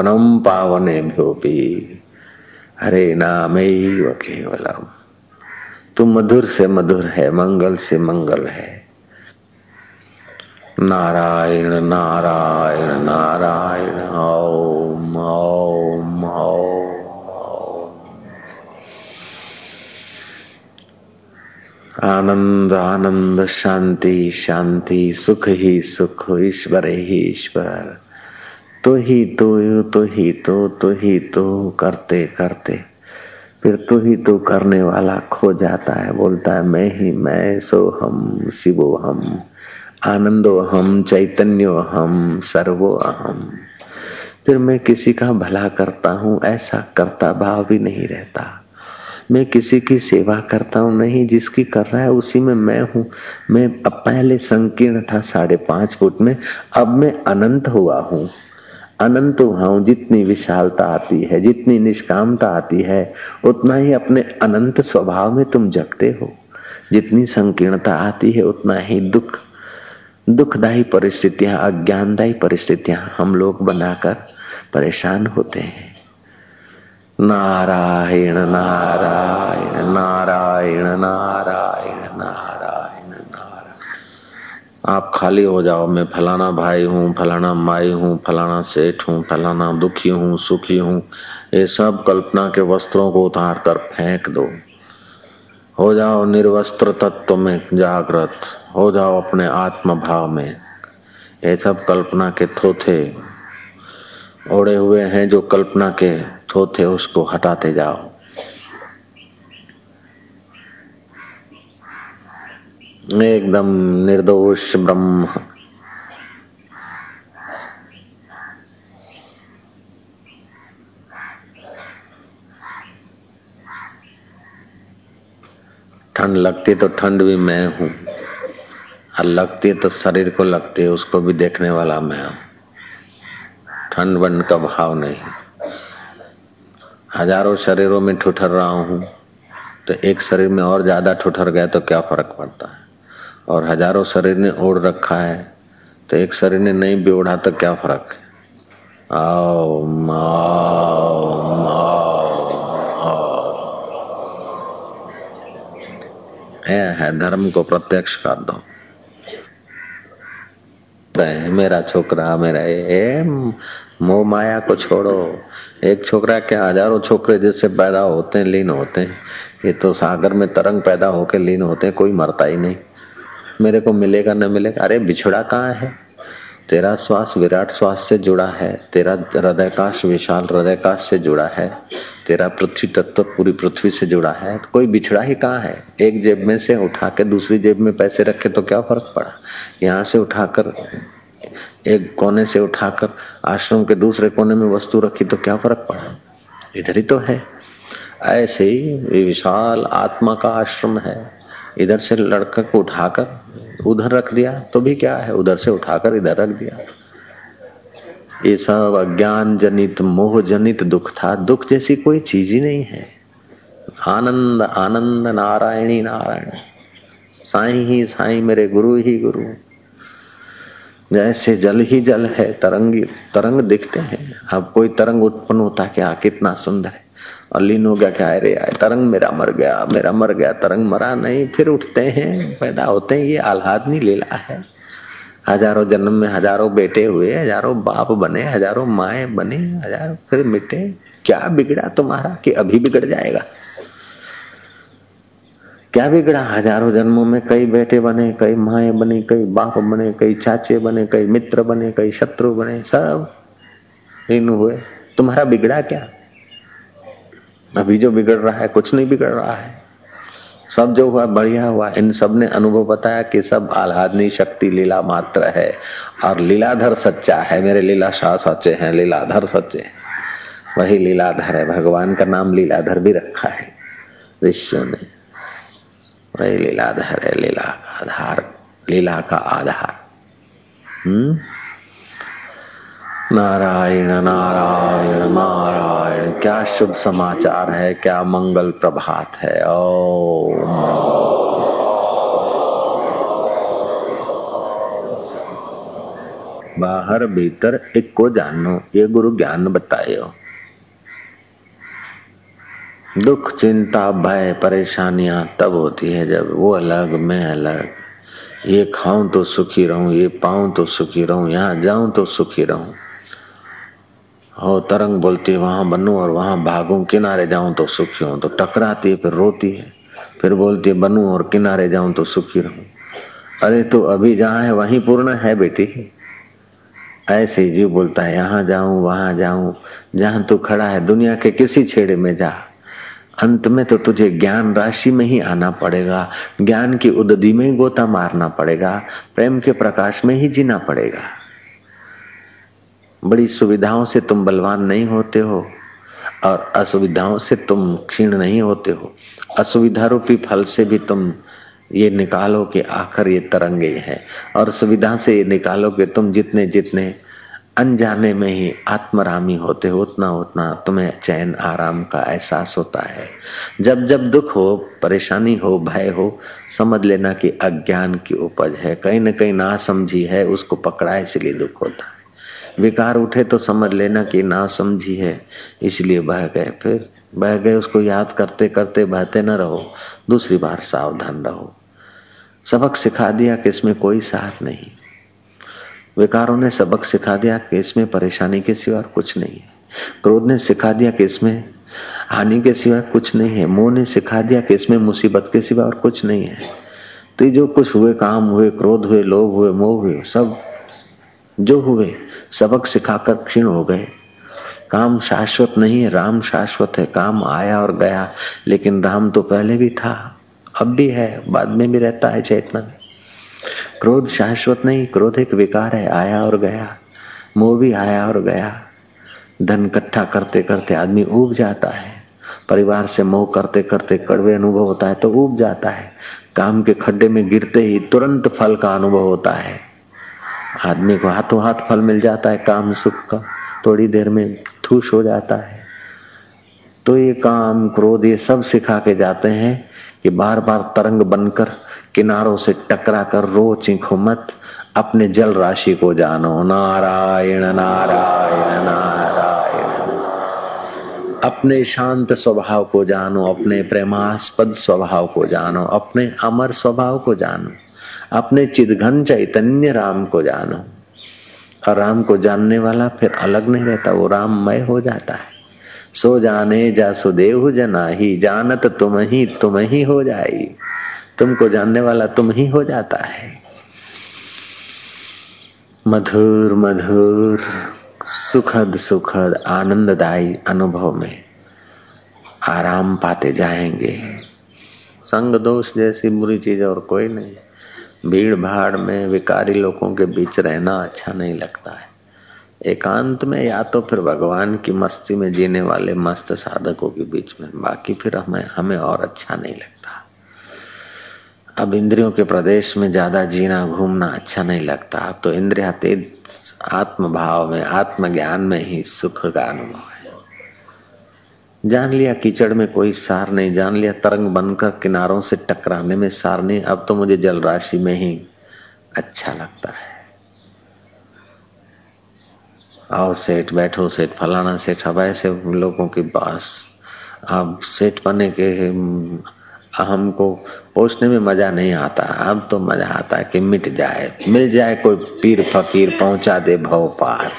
पावनम पावने भ्योपी हरे नाम केवलम। तू मधुर से मधुर है, मंगल से मंगल है। नारायण नारायण नारायण, ओम ओम ओम। आनंद आनंद, शांति शांति, सुख ही सुख, ईश्वर ही ईश्वर। तो ही तो यू तो ही तो तो ही तो करते करते। फिर तो ही तो करने वाला खो जाता है, बोलता है, मैं ही, मैं सो हम, शिवो हम, आनंदो हम, चैतन्यो हम, सर्वो अहम। फिर मैं किसी का भला करता हूँ, ऐसा करता भाव भी नहीं रहता। मैं किसी की सेवा करता हूँ, नहीं, जिसकी कर रहा है, उसी में मैं हूँ। मैं पहले संकीर्ण था साढ़े पाँच फुट में, अब मैं अनंत हुआ हूँ। अनंत हूँ जितनी विशालता आती है, जितनी निष्कामता आती है, उतना ही अपने अनंत स्वभाव में तुम जगते हो। जितनी संकीर्णता आती है, उतना ही दुख, दुखदायी परिस्थितियाँ, अज्ञानदायी परिस्थितियाँ हम लोग बनाकर परेशान होते हैं। नारायण नारायण नारायण नारायण। आप खाली हो जाओ। मैं फलाना भाई हूँ, फलाना माई हूँ, फलाना सेठ हूँ, फलाना दुखी हूँ, सुखी हूँ। ये सब कल्पना के वस्त्रों को उतार कर फेंक दो। हो जाओ निर्वस्त्र तत्व में जागृत। हो जाओ अपने आत्म भाव में। ये सब कल्पना के थोथे। ओढ़े हुए हैं जो कल्पना के थोथे, उसको हटाते जाओ। एकदम निर्दोष ब्रह्म। ठंड लगती तो ठंड भी मैं हूँ, और लगती तो शरीर को लगती है, उसको भी देखने वाला मैं हूँ। ठंड बंड का भाव नहीं। हज़ारों शरीरों में ठुठर रहा हूँ तो एक शरीर में और ज़्यादा ठुठर गया तो क्या फ़र्क पड़ता है? और हज़ारों शरीर ने ओढ़ रखा है तो एक शरीर ने नहीं भी ओढ़ा तो क्या फ़र्क है? आओ है, है धर्म को प्रत्यक्ष कर दो। मेरा छोकरा मेरा ये मोह माया को छोड़ो। एक छोकरा क्या हज़ारों छोकरे जिससे पैदा होते हैं लीन होते हैं? ये तो सागर में तरंग पैदा होकर लीन होते हैं कोई मरता ही नहीं। मेरे को मिलेगा, न मिलेगा? अरे, बिछड़ा कहाँ है? तेरा श्वास विराट श्वास से जुड़ा है। तेरा हृदयकाश विशाल हृदयकाश से जुड़ा है। तेरा पृथ्वी तत्व पूरी पृथ्वी से जुड़ा है। तो कोई बिछड़ा ही कहाँ है? एक जेब में से उठा के दूसरी जेब में पैसे रखे तो क्या फ़र्क पड़ा? यहाँ से उठाकर, एक कोने से उठाकर, आश्रम के दूसरे कोने में वस्तु रखी तो क्या फ़र्क पड़ा? इधर ही तो है। ऐसे ही विशाल आत्मा का आश्रम है। इधर से लड़का को उठाकर उधर रख दिया तो भी क्या है? उधर से उठाकर इधर रख दिया। ये सब अज्ञान जनित, मोह जनित दुख था। दुख जैसी कोई चीज़ ही नहीं है। आनंद आनंद नारायणी नारायण। साई ही साई, मेरे गुरु ही गुरु। जैसे जल ही जल है, तरंग तरंग दिखते हैं। अब कोई तरंग उत्पन्न होता क्या कितना सुंदर है। और लीन हो गया क्या अरे, तरंग मेरा मर गया, मेरा मर गया, तरंग मरा नहीं, फिर उठते हैं, पैदा होते हैं, ये आह्लादनी लीला है। हज़ारों जन्म में हज़ारों बेटे हुए, हज़ारों बाप बने, हज़ारों माए बने, हज़ारों फिर मिटे। क्या बिगड़ा तुम्हारा कि अभी बिगड़ जाएगा? क्या बिगड़ा? हज़ारों जन्मों में कई बेटे बने, कई माए बने, कई बाप बने, कई चाचे बने, कई मित्र बने, कई शत्रु बने, सब इन हुए। तुम्हारा बिगड़ा क्या? अभी जो बिगड़ रहा है, कुछ नहीं बिगड़ रहा है। सब जो हुआ, बढ़िया हुआ। इन सबने अनुभव बताया कि सब आह्लादनी शक्ति लीला मात्र है। और लीलाधर सच्चा है। मेरे लीला शाह सच्चे हैं, लीलाधर सच्चे हैं। वही लीलाधर है। भगवान का नाम लीलाधर भी रखा है। ऋषियों ने। वही लीलाधर है लीला का आधार लीला का आधार। हम्म? नारायण नारायण नारायण। क्या शुभ समाचार है, क्या मंगल प्रभात है? ओ बाहर भीतर एक को जानो, ये गुरु ज्ञान बताए हो दुख, चिंता, भय, परेशानियाँ तब होती है जब वो अलग, मैं अलग। ये खाऊं तो सुखी रहूँ, ये पाऊँ तो सुखी रहूँ, यहाँ जाऊँ तो सुखी रहूँ। हो तरंग बोलती है, वहाँ बनू और वहाँ भागू, किनारे जाऊँ तो सुखी हूँ। तो टकराती है, फिर रोती है, फिर बोलती है, बनू और किनारे जाऊँ तो सुखी रहूँ। अरे तो अभी जहाँ है, वहीं पूर्ण है बेटी। ऐसे जीव बोलता है, यहाँ जाऊँ, वहाँ जाऊँ, जहाँ तू खड़ा है, दुनिया के किसी छेड़े में जा। अंत में तो तुझे ज्ञान राशि में ही आना पड़ेगा, ज्ञान की उदधि में ही गोता मारना पड़ेगा, प्रेम के प्रकाश में ही जीना पड़ेगा। बड़ी सुविधाओं से तुम बलवान नहीं होते हो और असुविधाओं से तुम क्षीण नहीं होते हो। असुविधा रूपी फल से भी तुम ये निकालो कि आखिर ये तरंगे है। और सुविधा से ये निकालो कि तुम जितने जितने अनजाने में ही आत्मरामी होते हो, उतना उतना तुम्हें चैन आराम का एहसास होता है। जब जब दुख हो, परेशानी हो, भय हो, समझ लेना कि अज्ञान की उपज है। कहीं न कहीं ना समझी है, उसको पकड़ा, इसलिए दुख होता है। विकार उठे तो समझ लेना कि ना समझी है, इसलिए बह गए। फिर बह गए, उसको याद करते करते बहते न रहो, दूसरी बार सावधान रहो। सबक सिखा दिया कि इसमें कोई साथ नहीं। विकारों ने सबक सिखा दिया कि इसमें परेशानी के सिवा कुछ नहीं है। क्रोध ने सिखा दिया कि इसमें हानि के सिवा कुछ नहीं है। मोह ने सिखा दिया कि इसमें मुसीबत के सिवा और कुछ नहीं है। तो जो कुछ हुए, काम हुए, क्रोध हुए, लोभ हुए, मोह हुए, सब जो हुए सबक सिखाकर क्षीण हो गए। काम शाश्वत नहीं है राम शाश्वत है। काम आया और गया, लेकिन राम तो पहले भी था, अब भी है, बाद में भी रहता है चेतना। में क्रोध शाश्वत नहीं, क्रोध एक विकार है, आया और गया, मोह भी आया और गया। धन इकट्ठा करते करते आदमी उब जाता है, परिवार से मोह करते करते कड़वे अनुभव होता है तो उब जाता है। काम के खड्डे में गिरते ही तुरंत फल का अनुभव होता है। आदमी को हाथों हाथ फल मिल जाता है, काम सुख का, थोड़ी देर में थूस हो जाता है। तो ये काम क्रोध ये सब सिखा के जाते हैं कि बार बार तरंग बनकर, किनारों से टकरा कर रो चिंखो मत, अपने जल राशि को जानो। नारायण नारायण नारायण। अपने शांत स्वभाव को जानो, अपने प्रेमास्पद स्वभाव को जानो, अपने अमर स्वभाव को जानो। अपने चिदघन चैतन्य राम को जानो। और राम को जानने वाला फिर अलग नहीं रहता, वो राममय हो जाता है। सो जाने जा सुदेव जना ही जानत तुम ही तुम ही हो जाई। तुमको जानने वाला तुम ही हो जाता है। मधुर मधुर, सुखद सुखद, आनंददायी अनुभव में आराम पाते जाएँगे। संग दोष जैसी बुरी चीज़ और कोई नहीं। भीड़ भाड़ में विकारी लोगों के बीच रहना अच्छा नहीं लगता है। एकांत में या तो फिर भगवान की मस्ती में जीने वाले मस्त साधकों के बीच में, बाकी फिर हमें हमें और अच्छा नहीं लगता। अब इंद्रियों के प्रदेश में ज़्यादा जीना, घूमना अच्छा नहीं लगता तो इंद्रियातीत आत्म भाव में, आत्मज्ञान में ही सुख का अनुभव जान लिया कीचड़ में कोई सार नहीं, जान लिया तरंग बनकर किनारों से टकराने में सार नहीं, अब तो मुझे जल राशि में ही अच्छा लगता है। आओ सेठ, बैठो सेठ, फलाना सेठ, अब ऐसे लोगों के पास, अब सेठ बने के हमको पोषने में मज़ा नहीं आता, अब तो मज़ा आता है कि मिट जाए, मिल जाए कोई पीर फकीर, पहुँचा दे भव पार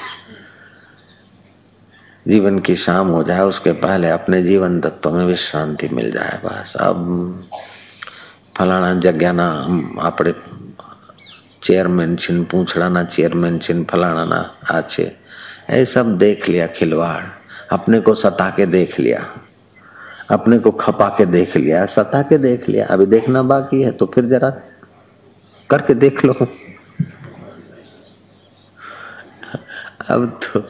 जीवन की शाम हो जाए, उसके पहले अपने जीवन तत्व में विश्रांति मिल जाए, बस। अब फलाना जगाना हम अपने चेयरमैन छिन, पूछड़ाना चेयरमैन छिन, फलाना आछे। ये सब देख लिया, खिलवाड़। अपने को सता के देख लिया। अपने को खपा के देख लिया। सता के देख लिया। अभी देखना बाकी है तो फिर जरा करके देख लो। अब तो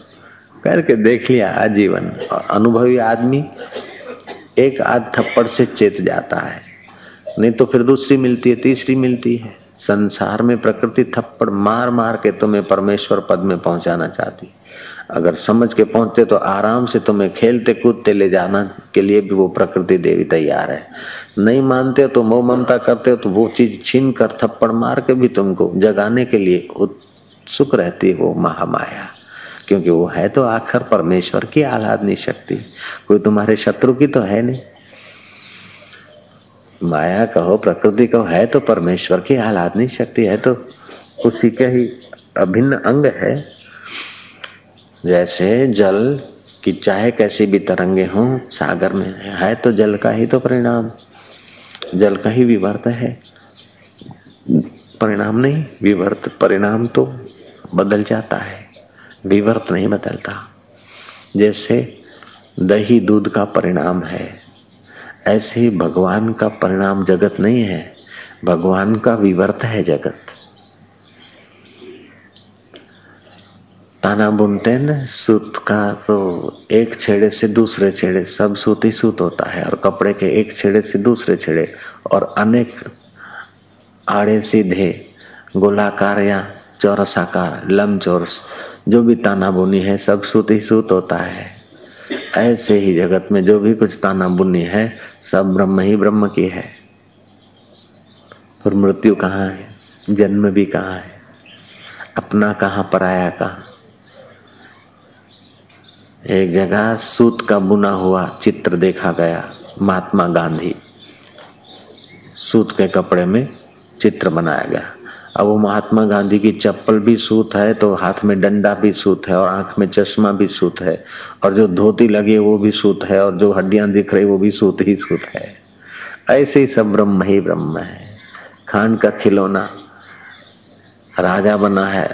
करके देख लिया आजीवन। अनुभवी आदमी एक आध थप्पड़ से चेत जाता है। नहीं तो फिर दूसरी मिलती है, तीसरी मिलती है। संसार में प्रकृति थप्पड़ मार मार के तुम्हें परमेश्वर पद में पहुंचाना चाहती। अगर समझ के पहुँचते तो आराम से तुम्हें खेलते कूदते ले जाना के लिए भी वो प्रकृति देवी तैयार है। नहीं मानते हो तो मोह ममता करते हो तो वो चीज़ छीन कर थप्पड़ मार के भी तुमको जगाने के लिए उत्सुक रहती है वो महामाया। क्योंकि वो है तो आखिर परमेश्वर की आह्लादनी शक्ति। कोई तुम्हारे शत्रु की तो है नहीं। माया कहो, प्रकृति कहो, है तो परमेश्वर की आह्लादनी शक्ति है तो उसी के ही अभिन्न अंग है। जैसे जल की चाहे कैसी भी तरंगे हों, सागर में है तो जल का ही तो परिणाम। जल का ही विवर्त है। परिणाम नहीं, विवर्त परिणाम तो बदल जाता है। विवर्त नहीं बदलता। जैसे दही दूध का परिणाम है, ऐसे ही भगवान का परिणाम जगत नहीं है, भगवान का विवर्त है जगत। ताना बुनते हैं सूत का तो एक छेड़े से दूसरे छेड़े, सब सूत ही सूत होता है, और कपड़े के एक छेड़े से दूसरे छेड़े, और अनेक आड़े सीधे, गोलाकार या चौरसाकार लम चौरस जो भी ताना बुनी है, सब सूत ही सूत होता है। ऐसे ही जगत में जो भी कुछ ताना बुनी है, सब ब्रह्म ही ब्रह्म की है। और मृत्यु कहाँ है? जन्म भी कहाँ है? अपना कहाँ, पराया कहाँ? एक जगह सूत का बुना हुआ चित्र देखा गया, महात्मा गांधी। सूत के कपड़े में चित्र बनाया गया। अब वो महात्मा गांधी की चप्पल भी सूत है तो हाथ में डंडा भी सूत है और आँख में चश्मा भी सूत है और जो धोती लगी वो भी सूत है और जो हड्डियाँ दिख रही वो भी सूत ही सूत है। ऐसे ही सब ब्रह्म ही ब्रह्म है। खान का खिलौना राजा बना है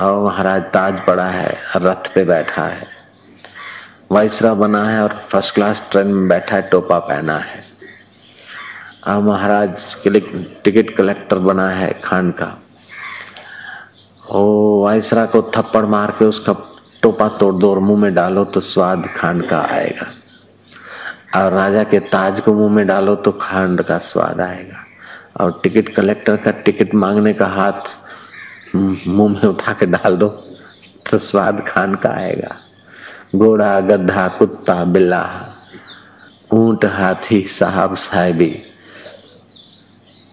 और महाराज ताज पड़ा है, रथ पे बैठा है। वाइसरा बना है और फ़र्स्ट क्लास ट्रेन में बैठा है, टोपा पहना है। महाराज के टिकट कलेक्टर बना है खान का। ओ वायसरा को थप्पड़ मार के उसका टोपा तोड़ दो और मुँह में डालो तो स्वाद खांड का आएगा। और राजा के ताज को मुँह में डालो तो खांड का स्वाद आएगा। और टिकट कलेक्टर का टिकट मांगने का हाथ मुँह में उठा के डाल दो तो स्वाद खान का आएगा। घोड़ा, गधा, कुत्ता, बिल्ला, ऊँट, हाथी, साहब, साहेबी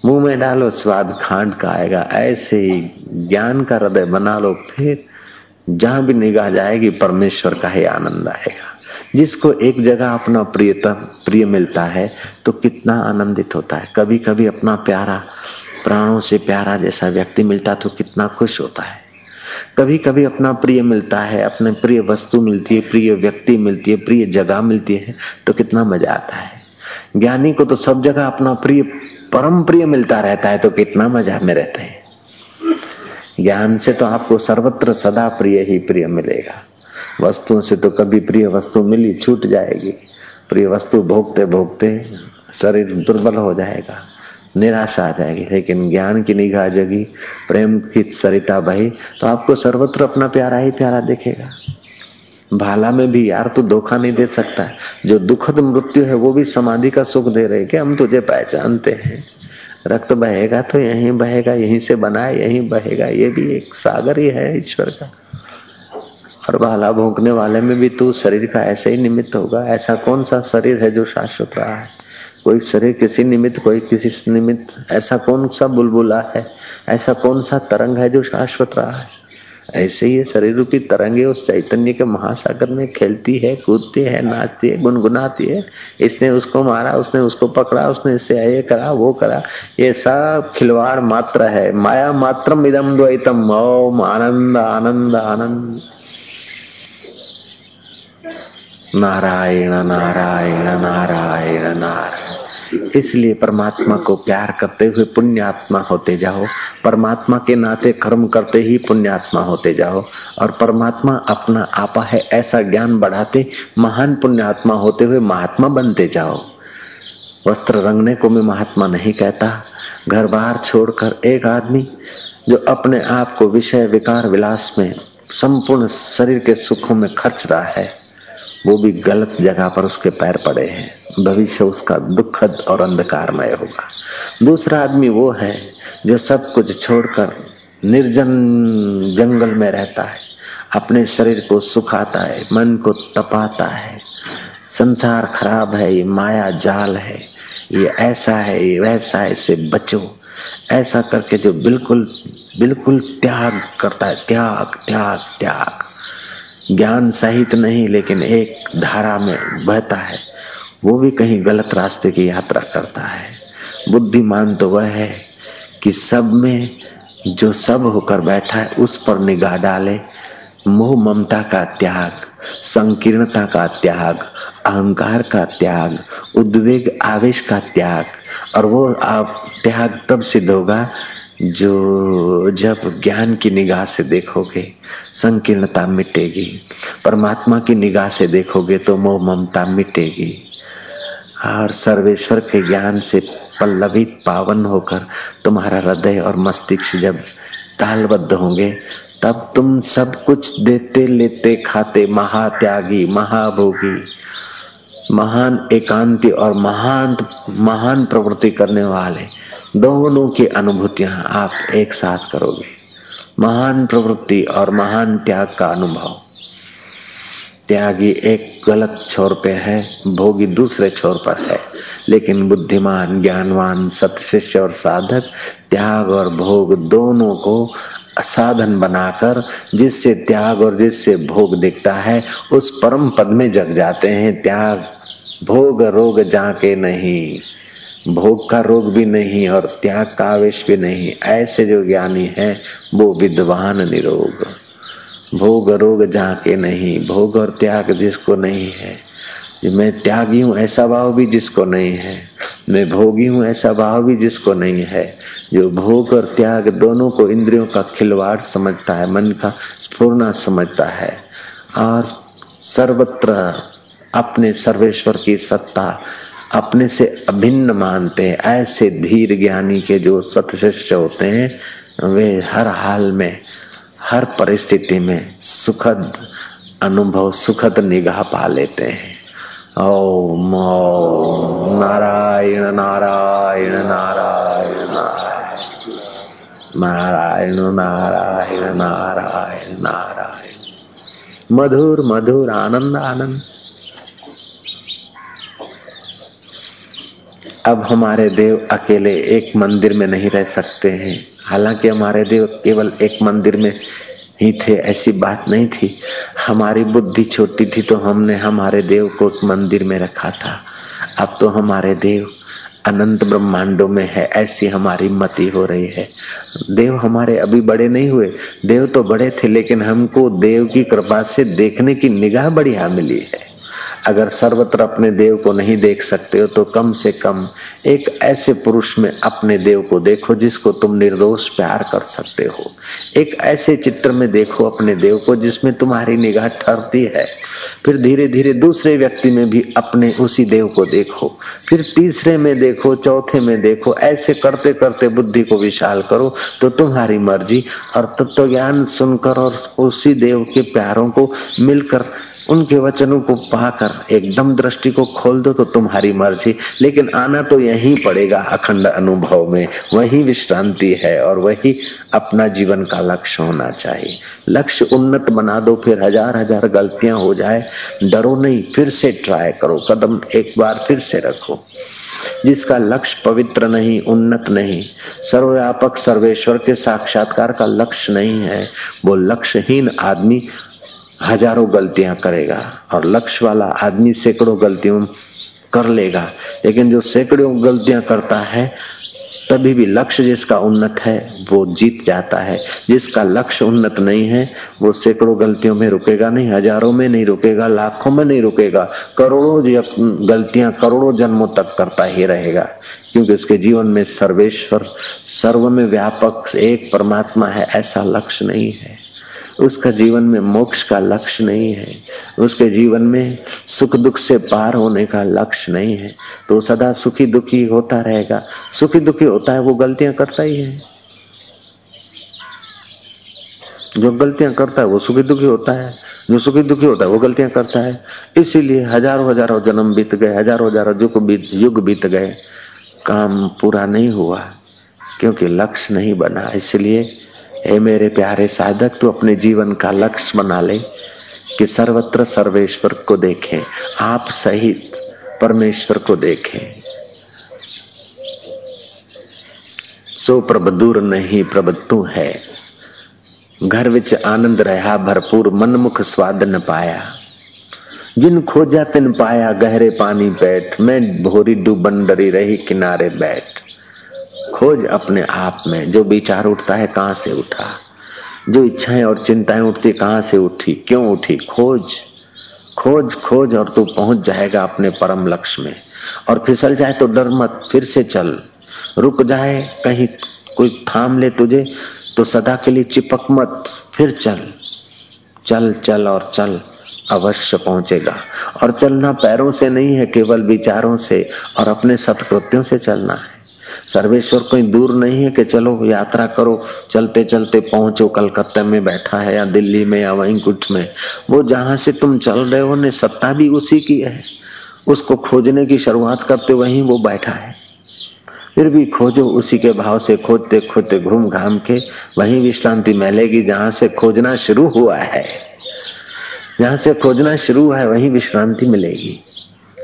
मुँह में डालो, स्वाद खांड का आएगा। ऐसे ही ज्ञान का हृदय बना लो, फिर जहाँ भी निगाह जाएगी, परमेश्वर का ही आनंद आएगा। जिसको एक जगह अपना प्रियता, प्रिय मिलता है तो कितना आनंदित होता है। कभी कभी अपना प्यारा, प्राणों से प्यारा जैसा व्यक्ति मिलता तो कितना खुश होता है। कभी कभी अपना प्रिय मिलता है, अपने प्रिय वस्तु मिलती है, प्रिय व्यक्ति मिलती है, प्रिय जगह मिलती है तो कितना मज़ा आता है। ज्ञानी को तो सब जगह अपना प्रिय, परम प्रिय मिलता रहता है तो कितना मज़ा में रहते हैं। ज्ञान से तो आपको सर्वत्र सदा प्रिय ही प्रिय मिलेगा। वस्तुओं से तो कभी प्रिय वस्तु मिली, छूट जाएगी। प्रिय वस्तु भोगते भोगते शरीर दुर्बल हो जाएगा, निराशा आ जाएगी। लेकिन ज्ञान की निगाह जगी, प्रेम की सरिता बही तो आपको सर्वत्र अपना प्यारा ही प्यारा दिखेगा। भाला में भी यार तू धोखा नहीं दे सकता। जो दुखद मृत्यु है, वो भी समाधि का सुख दे रहे कि हम तुझे पहचानते हैं। रक्त बहेगा तो यहीं बहेगा, यहीं से बना, यहीं बहेगा। ये भी एक सागर ही है ईश्वर का। और भाला भोंकने वाले में भी तू शरीर का ऐसे ही निमित्त होगा। ऐसा कौन सा शरीर है जो शाश्वत रहा है? कोई शरीर किसी निमित्त, कोई किसी निमित्त। ऐसा कौन सा बुलबुला है? ऐसा कौन सा तरंग है जो शाश्वत रहा है? ऐसे ही शरीर रूपी तरंगे उस चैतन्य के महासागर में खेलती है, कूदती है, नाचती है, गुनगुनाती है। इसने उसको मारा, उसने उसको पकड़ा, उसने इससे ये करा, वो करा। ये सब खिलवाड़ मात्र है। माया मात्रम इदम द्वैतम। ओम आनंद आनंद आनंद। नारायण नारायण नारायण नारायण। इसलिए परमात्मा को प्यार करते हुए पुण्यात्मा होते जाओ। परमात्मा के नाते कर्म करते ही पुण्यात्मा होते जाओ। और परमात्मा अपना आपा है ऐसा ज्ञान बढ़ाते महान पुण्यात्मा होते हुए महात्मा बनते जाओ। वस्त्र रंगने को मैं महात्मा नहीं कहता। घर बार छोड़कर एक आदमी जो अपने आप को विषय, विकार, विलास में संपूर्ण शरीर के सुखों में खर्च रहा है। वो भी गलत जगह पर उसके पैर पड़े हैं। भविष्य उसका दुखद और अंधकारमय होगा। दूसरा आदमी वो है जो सब कुछ छोड़कर निर्जन जंगल में रहता है। अपने शरीर को सुखाता है, मन को तपाता है। संसार खराब है, ये माया जाल है। ये ऐसा है, ये वैसा है, इसे बचो। ऐसा करके जो बिल्कुल बिल्कुल त्याग करता है। त्याग त्याग त्याग। ज्ञान सहित नहीं, लेकिन एक धारा में बहता है। वो भी कहीं गलत रास्ते की यात्रा करता है। बुद्धिमान तो वह है कि सब में जो सब होकर बैठा है, उस पर निगाह डाले। मोह ममता का त्याग, संकीर्णता का त्याग, अहंकार का त्याग, उद्वेग, आवेश का त्याग, और वो आप त्याग तब सिद्ध होगा जो जब ज्ञान की निगाह से देखोगे, संकीर्णता मिटेगी, परमात्मा की निगाह से देखोगे तो मोह ममता मिटेगी। और सर्वेश्वर के ज्ञान से पल्लवित पावन होकर तुम्हारा हृदय और मस्तिष्क जब तालबद्ध होंगे, तब तुम सब कुछ देते, लेते, खाते, महात्यागी, महाभोगी, महान एकांति और महान महान प्रवृत्ति करने वाले दोनों की अनुभूतियाँ आप एक साथ करोगे। महान प्रवृत्ति और महान त्याग का अनुभव। त्यागी एक गलत छोर पे है, भोगी दूसरे छोर पर है। लेकिन बुद्धिमान, ज्ञानवान सत्शिष्य और साधक, त्याग और भोग दोनों को साधन बनाकर जिससे त्याग और जिससे भोग दिखता है, उस परम पद में जग जाते हैं। त्याग, भोग रोग जाके नहीं। भोग का रोग भी नहीं और त्याग का आवेश भी नहीं ऐसे जो ज्ञानी है, वो विद्वान निरोग। भोग रोग जाके नहीं, भोग और त्याग जिसको नहीं है। मैं त्यागी हूँ ऐसा भाव भी जिसको नहीं है। मैं भोगी हूँ ऐसा भाव भी जिसको नहीं है। जो भोग और त्याग दोनों को इंद्रियों का खिलवाड़ समझता है, मन का स्फूर्णा समझता है। और सर्वत्र अपने सर्वेश्वर की सत्ता अपने से अभिन्न मानते हैं। ऐसे धीर ज्ञानी के जो सतशिष्य होते हैं, वे हर हाल में, हर परिस्थिति में सुखद अनुभव, सुखद निगाह पा लेते हैं। ओम नारायण नारायण नारायण। नारायण नारायण नारायण नारायण। मधुर मधुर, आनंद आनंद। अब हमारे देव अकेले एक मंदिर में नहीं रह सकते हैं। हालाँकि हमारे देव केवल एक मंदिर में ही थे, ऐसी बात नहीं थी। हमारी बुद्धि छोटी थी तो हमने हमारे देव को एक मंदिर में रखा था। अब तो हमारे देव अनंत ब्रह्मांडों में है, ऐसी हमारी मति हो रही है। देव हमारे अभी बड़े नहीं हुए। देव तो बड़े थे, लेकिन हमको देव की कृपा से देखने की निगाह बढ़िया मिली है। अगर सर्वत्र अपने देव को नहीं देख सकते हो तो कम से कम एक ऐसे पुरुष में अपने देव को देखो जिसको तुम निर्दोष प्यार कर सकते हो। एक ऐसे चित्र में देखो अपने देव को जिसमें तुम्हारी निगाह ठहरती है। फिर धीरे धीरे दूसरे व्यक्ति में भी अपने उसी देव को देखो। फिर तीसरे में देखो, चौथे में देखो, ऐसे करते करते बुद्धि को विशाल करो तो तुम्हारी मर्ज़ी। और तत्व ज्ञान सुनकर और उसी देव के प्यारों को मिलकर उनके वचनों को पाकर एकदम दृष्टि को खोल दो तो तुम्हारी मर्ज़ी। लेकिन आना तो यही पड़ेगा अखंड अनुभव में। वही विश्रांति है और वही अपना जीवन का लक्ष्य होना चाहिए। लक्ष्य उन्नत बना दो, फिर हज़ार हज़ार गलतियाँ हो जाए। डरो नहीं, फिर से ट्राई करो, कदम एक बार फिर से रखो। जिसका लक्ष्य पवित्र नहीं, उन्नत नहीं, सर्वव्यापक सर्वेश्वर के साक्षात्कार का लक्ष्य नहीं है, वो लक्ष्यहीन आदमी हज़ारों गलतियाँ करेगा और लक्ष्य वाला आदमी सैकड़ों गलतियों कर लेगा। लेकिन जो सैकड़ों गलतियाँ करता है, तभी भी लक्ष्य जिसका उन्नत है, वो जीत जाता है। जिसका लक्ष्य उन्नत नहीं है, वो सैकड़ों गलतियों में रुकेगा नहीं, हज़ारों में नहीं रुकेगा, लाखों में नहीं रुकेगा, करोड़ों गलतियाँ करोड़ों जन्मों तक करता ही रहेगा। क्योंकि उसके जीवन में सर्वेश्वर, सर्व में व्यापक एक परमात्मा है, ऐसा लक्ष्य नहीं है। उसका जीवन में मोक्ष का लक्ष्य नहीं है। उसके जीवन में सुख दुख से पार होने का लक्ष्य नहीं है। तो सदा सुखी दुखी होता रहेगा। सुखी दुखी होता है, वो गलतियाँ करता ही है। जो गलतियाँ करता है, वो सुखी दुखी होता है। जो सुखी दुखी होता है, वो गलतियाँ करता है। इसीलिए हज़ारों हज़ारों जन्म बीत गए हज़ारों हज़ारों युग बीत युग बीत गए। काम पूरा नहीं हुआ, क्योंकि लक्ष्य नहीं बना। इसलिए हे मेरे प्यारे साधक, तू अपने जीवन का लक्ष्य बना ले कि सर्वत्र सर्वेश्वर को देखें, आप सहित परमेश्वर को देखें। सो प्रभ, दूर नहीं प्रभ, तू है। घर विच आनंद रहा, भरपूर मनमुख स्वाद न पाया। जिन खोजा तिन पाया, गहरे पानी बैठ, मैं भोरी डूबन डरी रही किनारे बैठ। खोज अपने आप में, जो विचार उठता है कहाँ से उठा? जो इच्छाएँ और चिंताएँ उठती कहाँ से उठी? क्यों उठी? खोज। खोज खोज और तू पहुँच जाएगा अपने परम लक्ष्य में। और फिसल जाए तो डर मत, फिर से चल। रुक जाए, कहीं कोई थाम ले तुझे तो सदा के लिए चिपक मत, फिर चल। चल चल और चल, अवश्य पहुंचेगा। और चलना पैरों से नहीं है, केवल विचारों से और अपने सत्कृत्यों से चलना है। सर्वेश्वर कोई दूर नहीं है कि चलो यात्रा करो, चलते चलते पहुंचो, कलकत्ते में बैठा है या दिल्ली में या वहीं कुछ में। वो जहाँ से तुम चल रहे हो ने सत्ता भी उसी की है। उसको खोजने की शुरुआत करते वहीं वो बैठा है। फिर भी खोजो उसी के भाव से, खोजते खोजते घूम घाम के, वहीं विश्रांति मिलेगी जहाँ से खोजना शुरू हुआ है। जहाँ से खोजना शुरू है, वहीं विश्रांति मिलेगी।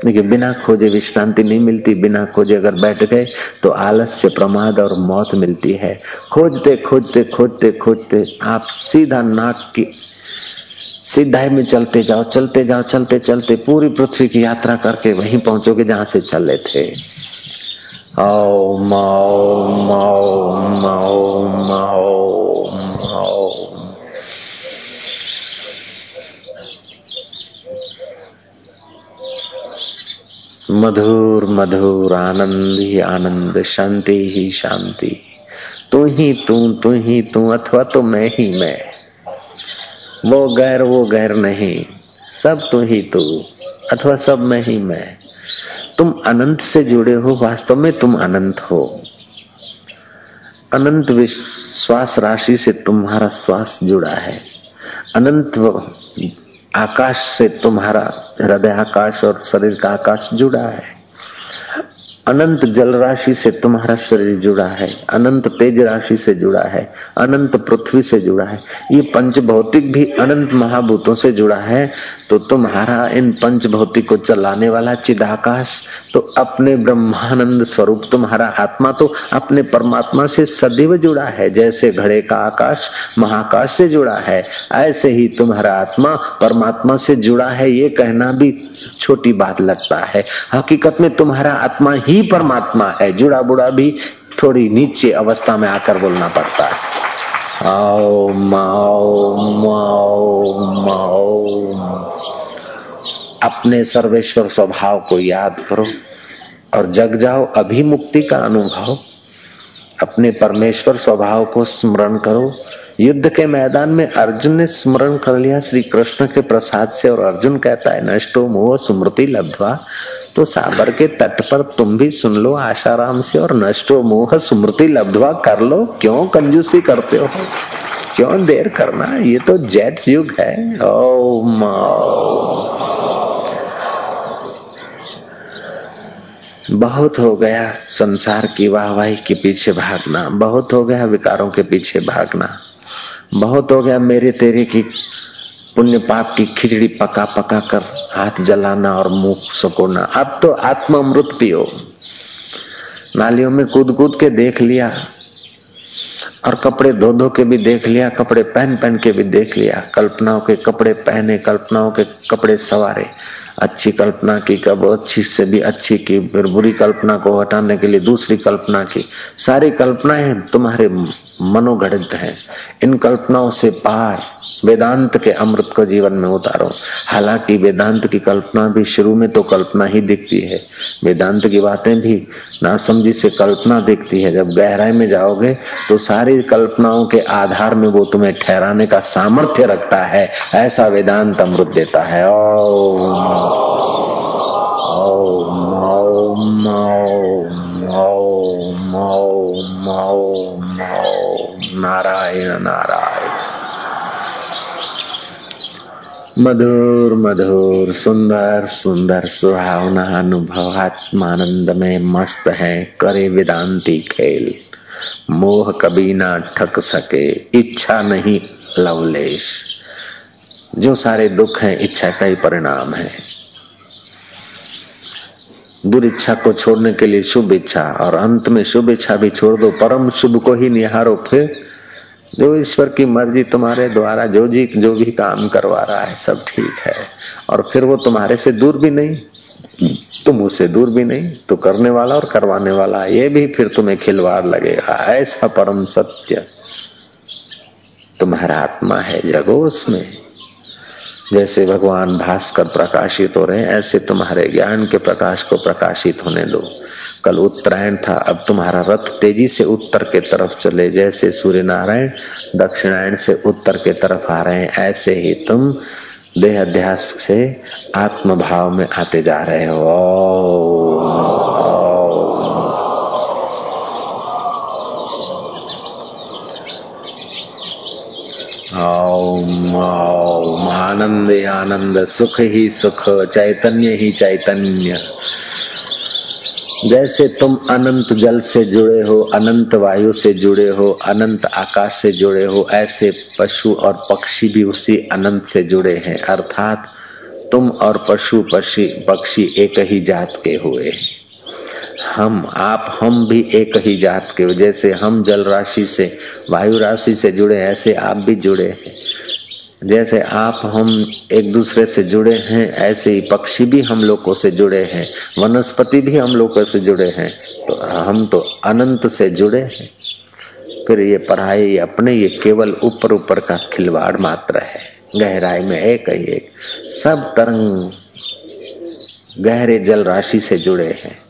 लेकिन बिना खोजे विश्रांति नहीं मिलती, बिना खोजे अगर बैठ गए तो आलस्य, प्रमाद और मौत मिलती है। खोजते खोजते खोजते खोजते आप सीधा नाक की सीधाई में चलते जाओ चलते जाओ, चलते चलते पूरी पृथ्वी की यात्रा करके वहीं पहुंचोगे जहाँ से चले थे। ओ माओ माओ माओ माओ मधुर मधुर आनंद ही आनंद, शांति ही शांति। तू ही तू तू ही तू, अथवा तो मैं ही मैं। वो गैर वो गैर नहीं, सब तू ही तू, अथवा सब मैं ही मैं। तुम अनंत से जुड़े हो, वास्तव में तुम अनंत हो। अनंत विश्वास राशि से तुम्हारा श्वास जुड़ा है। अनंत आकाश से तुम्हारा हृदय आकाश और शरीर का आकाश जुड़ा है। अनंत जल राशि से तुम्हारा शरीर जुड़ा है। अनंत तेज राशि से जुड़ा है। अनंत पृथ्वी से जुड़ा है। ये पंच भौतिक भी अनंत महाभूतों से जुड़ा है। तो तुम्हारा इन पंच भौतिक को चलाने वाला चिदाकाश तो अपने ब्रह्मानंद स्वरूप तुम्हारा आत्मा तो अपने परमात्मा से सदैव जुड़ा है, जैसे घड़े का आकाश महाकाश से जुड़ा है, ऐसे ही तुम्हारा आत्मा परमात्मा से जुड़ा है, ये कहना भी छोटी बात लगता है। हकीकत में तुम्हारा आत्मा ही परमात्मा है, जुड़ा बुड़ा भी थोड़ी नीचे अवस्था में आकर बोलना पड़ता है। आओ माओ माओ ओम अपने सर्वेश्वर स्वभाव को याद करो और जग जाओ, अभिमुक्ति का अनुभव। अपने परमेश्वर स्वभाव को स्मरण करो। युद्ध के मैदान में अर्जुन ने स्मरण कर लिया श्री कृष्ण के प्रसाद से, और अर्जुन कहता है, नष्टो मोह स्मृति लब्धवा। तो सागर के तट पर तुम भी सुन लो आशाराम से, और नष्टो मोह स्मृति लब्धवा कर लो। क्यों कंजूसी करते हो? क्यों देर करना? ये तो जेट युग है। ओ बहुत हो गया संसार की वाहवाही के पीछे भागना, बहुत हो गया विकारों के पीछे भागना। बहुत हो गया मेरे तेरे की पुण्य पाप की खिचड़ी पका पका कर हाथ जलाना और मुँह सुकोना। अब तो आत्म अमृत पियो नालियों में कूद कूद के देख लिया और कपड़े धो धो के भी देख लिया, कपड़े पहन पहन के भी देख लिया। कल्पनाओं के कपड़े पहने, कल्पनाओं के कपड़े सवारे। अच्छी कल्पना की कब अच्छी से भी अच्छी की फिर बुरी कल्पना को हटाने के लिए दूसरी कल्पना की। सारी कल्पनाएँ तुम्हारे मनोगणित हैं। इन कल्पनाओं से पार वेदांत के अमृत को जीवन में उतारो। हालाँकि वेदांत की कल्पना भी शुरू में तो कल्पना ही दिखती है। वेदांत की बातें भी नासमझी से कल्पना दिखती है। जब गहराई में जाओगे तो सारी कल्पनाओं के आधार में वो तुम्हें ठहराने का सामर्थ्य रखता है। ऐसा वेदांत अमृत देता है। ओ, मधुर मधुर, सुंदर सुंदर सुहावना, अनुभव, आत्मानंद में मस्त है, करे वेदांती खेल। मोह कभी ना ठक सके, इच्छा नहीं लवलेश। जो सारे दुख हैं, इच्छा का ही परिणाम है। दुरिच्छा को छोड़ने के लिए शुभ इच्छा और अंत में शुभ इच्छा भी छोड़ दो। परम शुभ को ही निहारो, फिर जो ईश्वर की मर्ज़ी तुम्हारे द्वारा, जो जी, जो भी काम करवा रहा है, सब ठीक है। और फिर वो तुम्हारे से दूर भी नहीं, तुम उससे दूर भी नहीं तो करने वाला और करवाने वाला, ये भी फिर तुम्हें खिलवाड़ लगेगा। ऐसा परम सत्य तुम्हारा आत्मा है जगो उसमें। जैसे भगवान भास्कर प्रकाशित हो रहे हैं, ऐसे तुम्हारे ज्ञान के प्रकाश को प्रकाशित होने दो। कल उत्तरायण था, अब तुम्हारा रथ तेज़ी से उत्तर के तरफ़ चले। जैसे सूर्य नारायण दक्षिणायण से उत्तर के तरफ़ आ रहे हैं, ऐसे ही तुम देह अध्यास से आत्म भाव में आते जा रहे हो। ओम ओम आनंद आनंद, सुख ही सुख, चैतन्य ही चैतन्य। जैसे तुम अनंत जल से जुड़े हो, अनंत वायु से जुड़े हो, अनंत आकाश से जुड़े हो, ऐसे पशु और पक्षी भी उसी अनंत से जुड़े हैं। अर्थात तुम और पशु, पक्षी पक्षी एक ही जात के हुए हम, आप, हम भी एक ही जात के हो। जैसे हम जल राशि से, वायु राशि से जुड़े ऐसे आप भी जुड़े हैं। जैसे आप, हम एक दूसरे से जुड़े हैं, ऐसे ही पक्षी भी हम लोगों से जुड़े हैं। वनस्पति भी हम लोगों से जुड़े हैं। तो हम तो अनंत से जुड़े हैं। फिर ये पढ़ाई अपने, ये केवल ऊपर ऊपर का खिलवाड़ मात्र है। गहराई में एक ही एक। सब तरंग गहरे जल राशि से जुड़े हैं।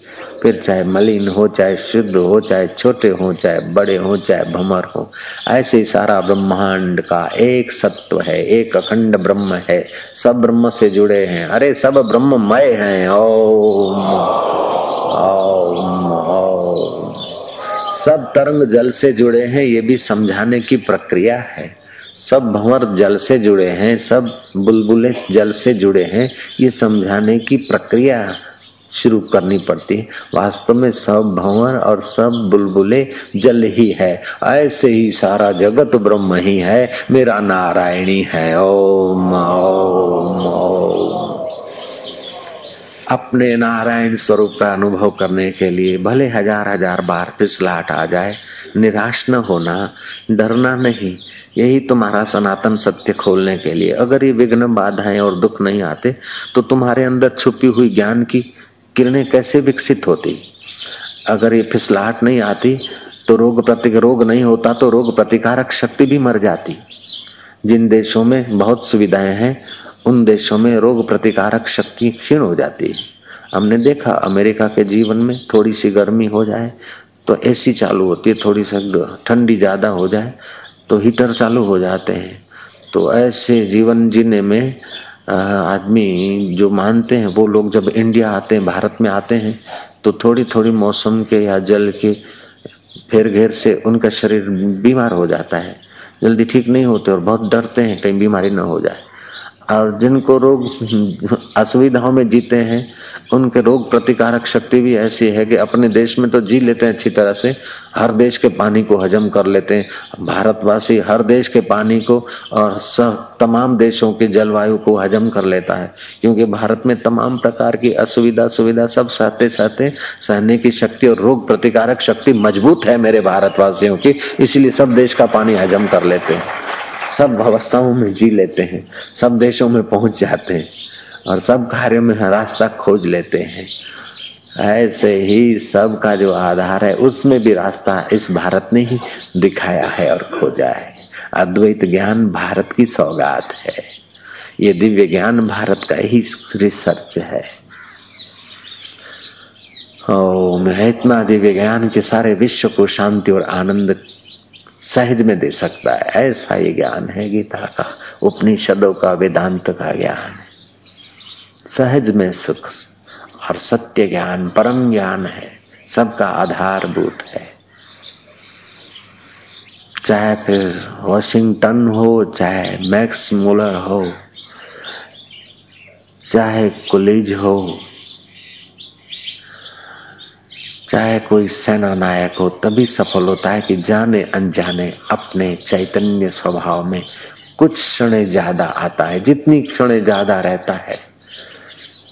फिर चाहे मलिन हो, चाहे शुद्ध हो, चाहे छोटे हो, चाहे बड़े हो, चाहे भमर हो, ऐसे सारा ब्रह्मांड का एक सत्व है, एक अखंड ब्रह्म है। सब ब्रह्म से जुड़े हैं। अरे सब ब्रह्ममय हैं। ओम ओम ओम। सब तरंग जल से जुड़े हैं, ये भी समझाने की प्रक्रिया है। सब भंवर जल से जुड़े हैं, सब बुलबुले जल से जुड़े हैं, ये समझाने की प्रक्रिया शुरू करनी पड़ती है। वास्तव में सब भंवर और सब बुलबुले जल ही है। ऐसे ही सारा जगत ब्रह्म ही है। मेरा नारायणी है। ओम ओम ओम। अपने नारायण स्वरूप का अनुभव करने के लिए भले हज़ार हज़ार बार फिसलाहट आ जाए, निराश न होना, डरना नहीं। यही तुम्हारा सनातन सत्य खोलने के लिए। अगर ये विघ्न बाधाएँ और दुख नहीं आते तो तुम्हारे अंदर छुपी हुई ज्ञान की किरणें कैसे विकसित होती? अगर ये फिसलाहट नहीं आती तो रोग प्रति रोग नहीं होता तो रोग प्रतिकारक शक्ति भी मर जाती। जिन देशों में बहुत सुविधाएँ हैं, उन देशों में रोग प्रतिकारक शक्ति क्षीण हो जाती है। हमने देखा, अमेरिका के जीवन में थोड़ी सी गर्मी हो जाए तो एसी चालू होती है थोड़ी सी ठंडी ज़्यादा हो जाए तो हीटर चालू हो जाते हैं। तो ऐसे जीवन जीने में आदमी जो मानते हैं, वो लोग जब इंडिया आते हैं, भारत में आते हैं तो थोड़ी थोड़ी मौसम के या जल के फेर घेर से उनका शरीर बीमार हो जाता है। जल्दी ठीक नहीं होते और बहुत डरते हैं, कहीं बीमारी ना हो जाए। और जिनको रोग असुविधाओं में जीते हैं, उनके रोग प्रतिकारक शक्ति भी ऐसी है कि अपने देश में तो जी लेते हैं अच्छी तरह से, हर देश के पानी को हजम कर लेते हैं। भारतवासी हर देश के पानी को और सब तमाम देशों के जलवायु को हजम कर लेता है, क्योंकि भारत में तमाम प्रकार की असुविधा, सुविधा सब सहते सहते सहने की शक्ति और रोग प्रतिकारक शक्ति मज़बूत है मेरे भारतवासियों की, इसलिए सब देश का पानी हजम कर लेते हैं। सब अवस्थाओं में जी लेते हैं, सब देशों में पहुँच जाते हैं और सब कार्यों में रास्ता खोज लेते हैं। ऐसे ही सब का जो आधार है, उसमें भी रास्ता इस भारत ने ही दिखाया है और खोजा है। अद्वैत ज्ञान भारत की सौगात है। ये दिव्य ज्ञान भारत का ही रिसर्च है। ओम इतना दिव्य ज्ञान के सारे विश्व को शांति और आनंद सहज में दे सकता है। ऐसा ये ज्ञान है गीता का। उपनिषदों का वेदांत का ज्ञान है। सहज में सुख और सत्य ज्ञान, परम ज्ञान है। सबका आधारभूत है। चाहे फिर वॉशिंगटन हो, चाहे मैक्स मुलर हो, चाहे कुलिज हो चाहे कोई सेना नायक हो, तभी सफल होता है कि जाने अनजाने अपने चैतन्य स्वभाव में कुछ क्षण ज़्यादा आता है। जितनी क्षण ज़्यादा रहता है,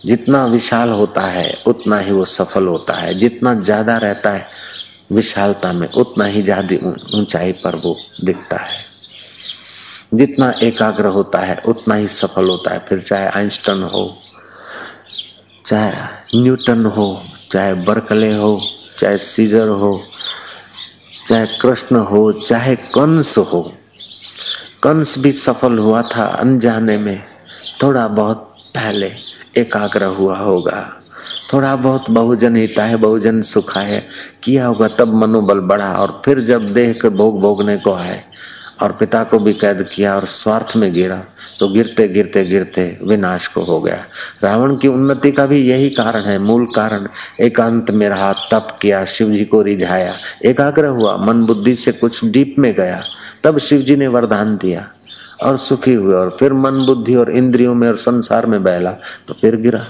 जितना विशाल होता है, उतना ही वो सफल होता है। जितना ज़्यादा रहता है विशालता में, उतना ही ज़्यादा ऊंचाई पर वो दिखता है। जितना एकाग्र होता है, उतना ही सफल होता है। फिर चाहे आइंस्टन हो, चाहे न्यूटन हो चाहे बर्कले हो, चाहे सीजर हो, चाहे कृष्ण हो, चाहे कंस हो। कंस भी सफल हुआ था अनजाने में। थोड़ा बहुत पहले एकाग्र हुआ होगा। थोड़ा बहुत बहुजन हिता है बहुजन सुखा है किया होगा तब मनोबल बढ़ा और फिर जब देह के भोग भोगने को आए और पिता को भी कैद किया और स्वार्थ में गिरा तो गिरते गिरते गिरते विनाश को हो गया। रावण की उन्नति का भी यही कारण है, मूल कारण, एकांत में रहा, तप किया शिव जी को रिझाया, एकाग्र हुआ, मन बुद्धि से कुछ डीप में गया, तब शिव जी ने वरदान दिया और सुखी हुए और फिर मन बुद्धि और इंद्रियों में और संसार में बहला तो फिर गिरा।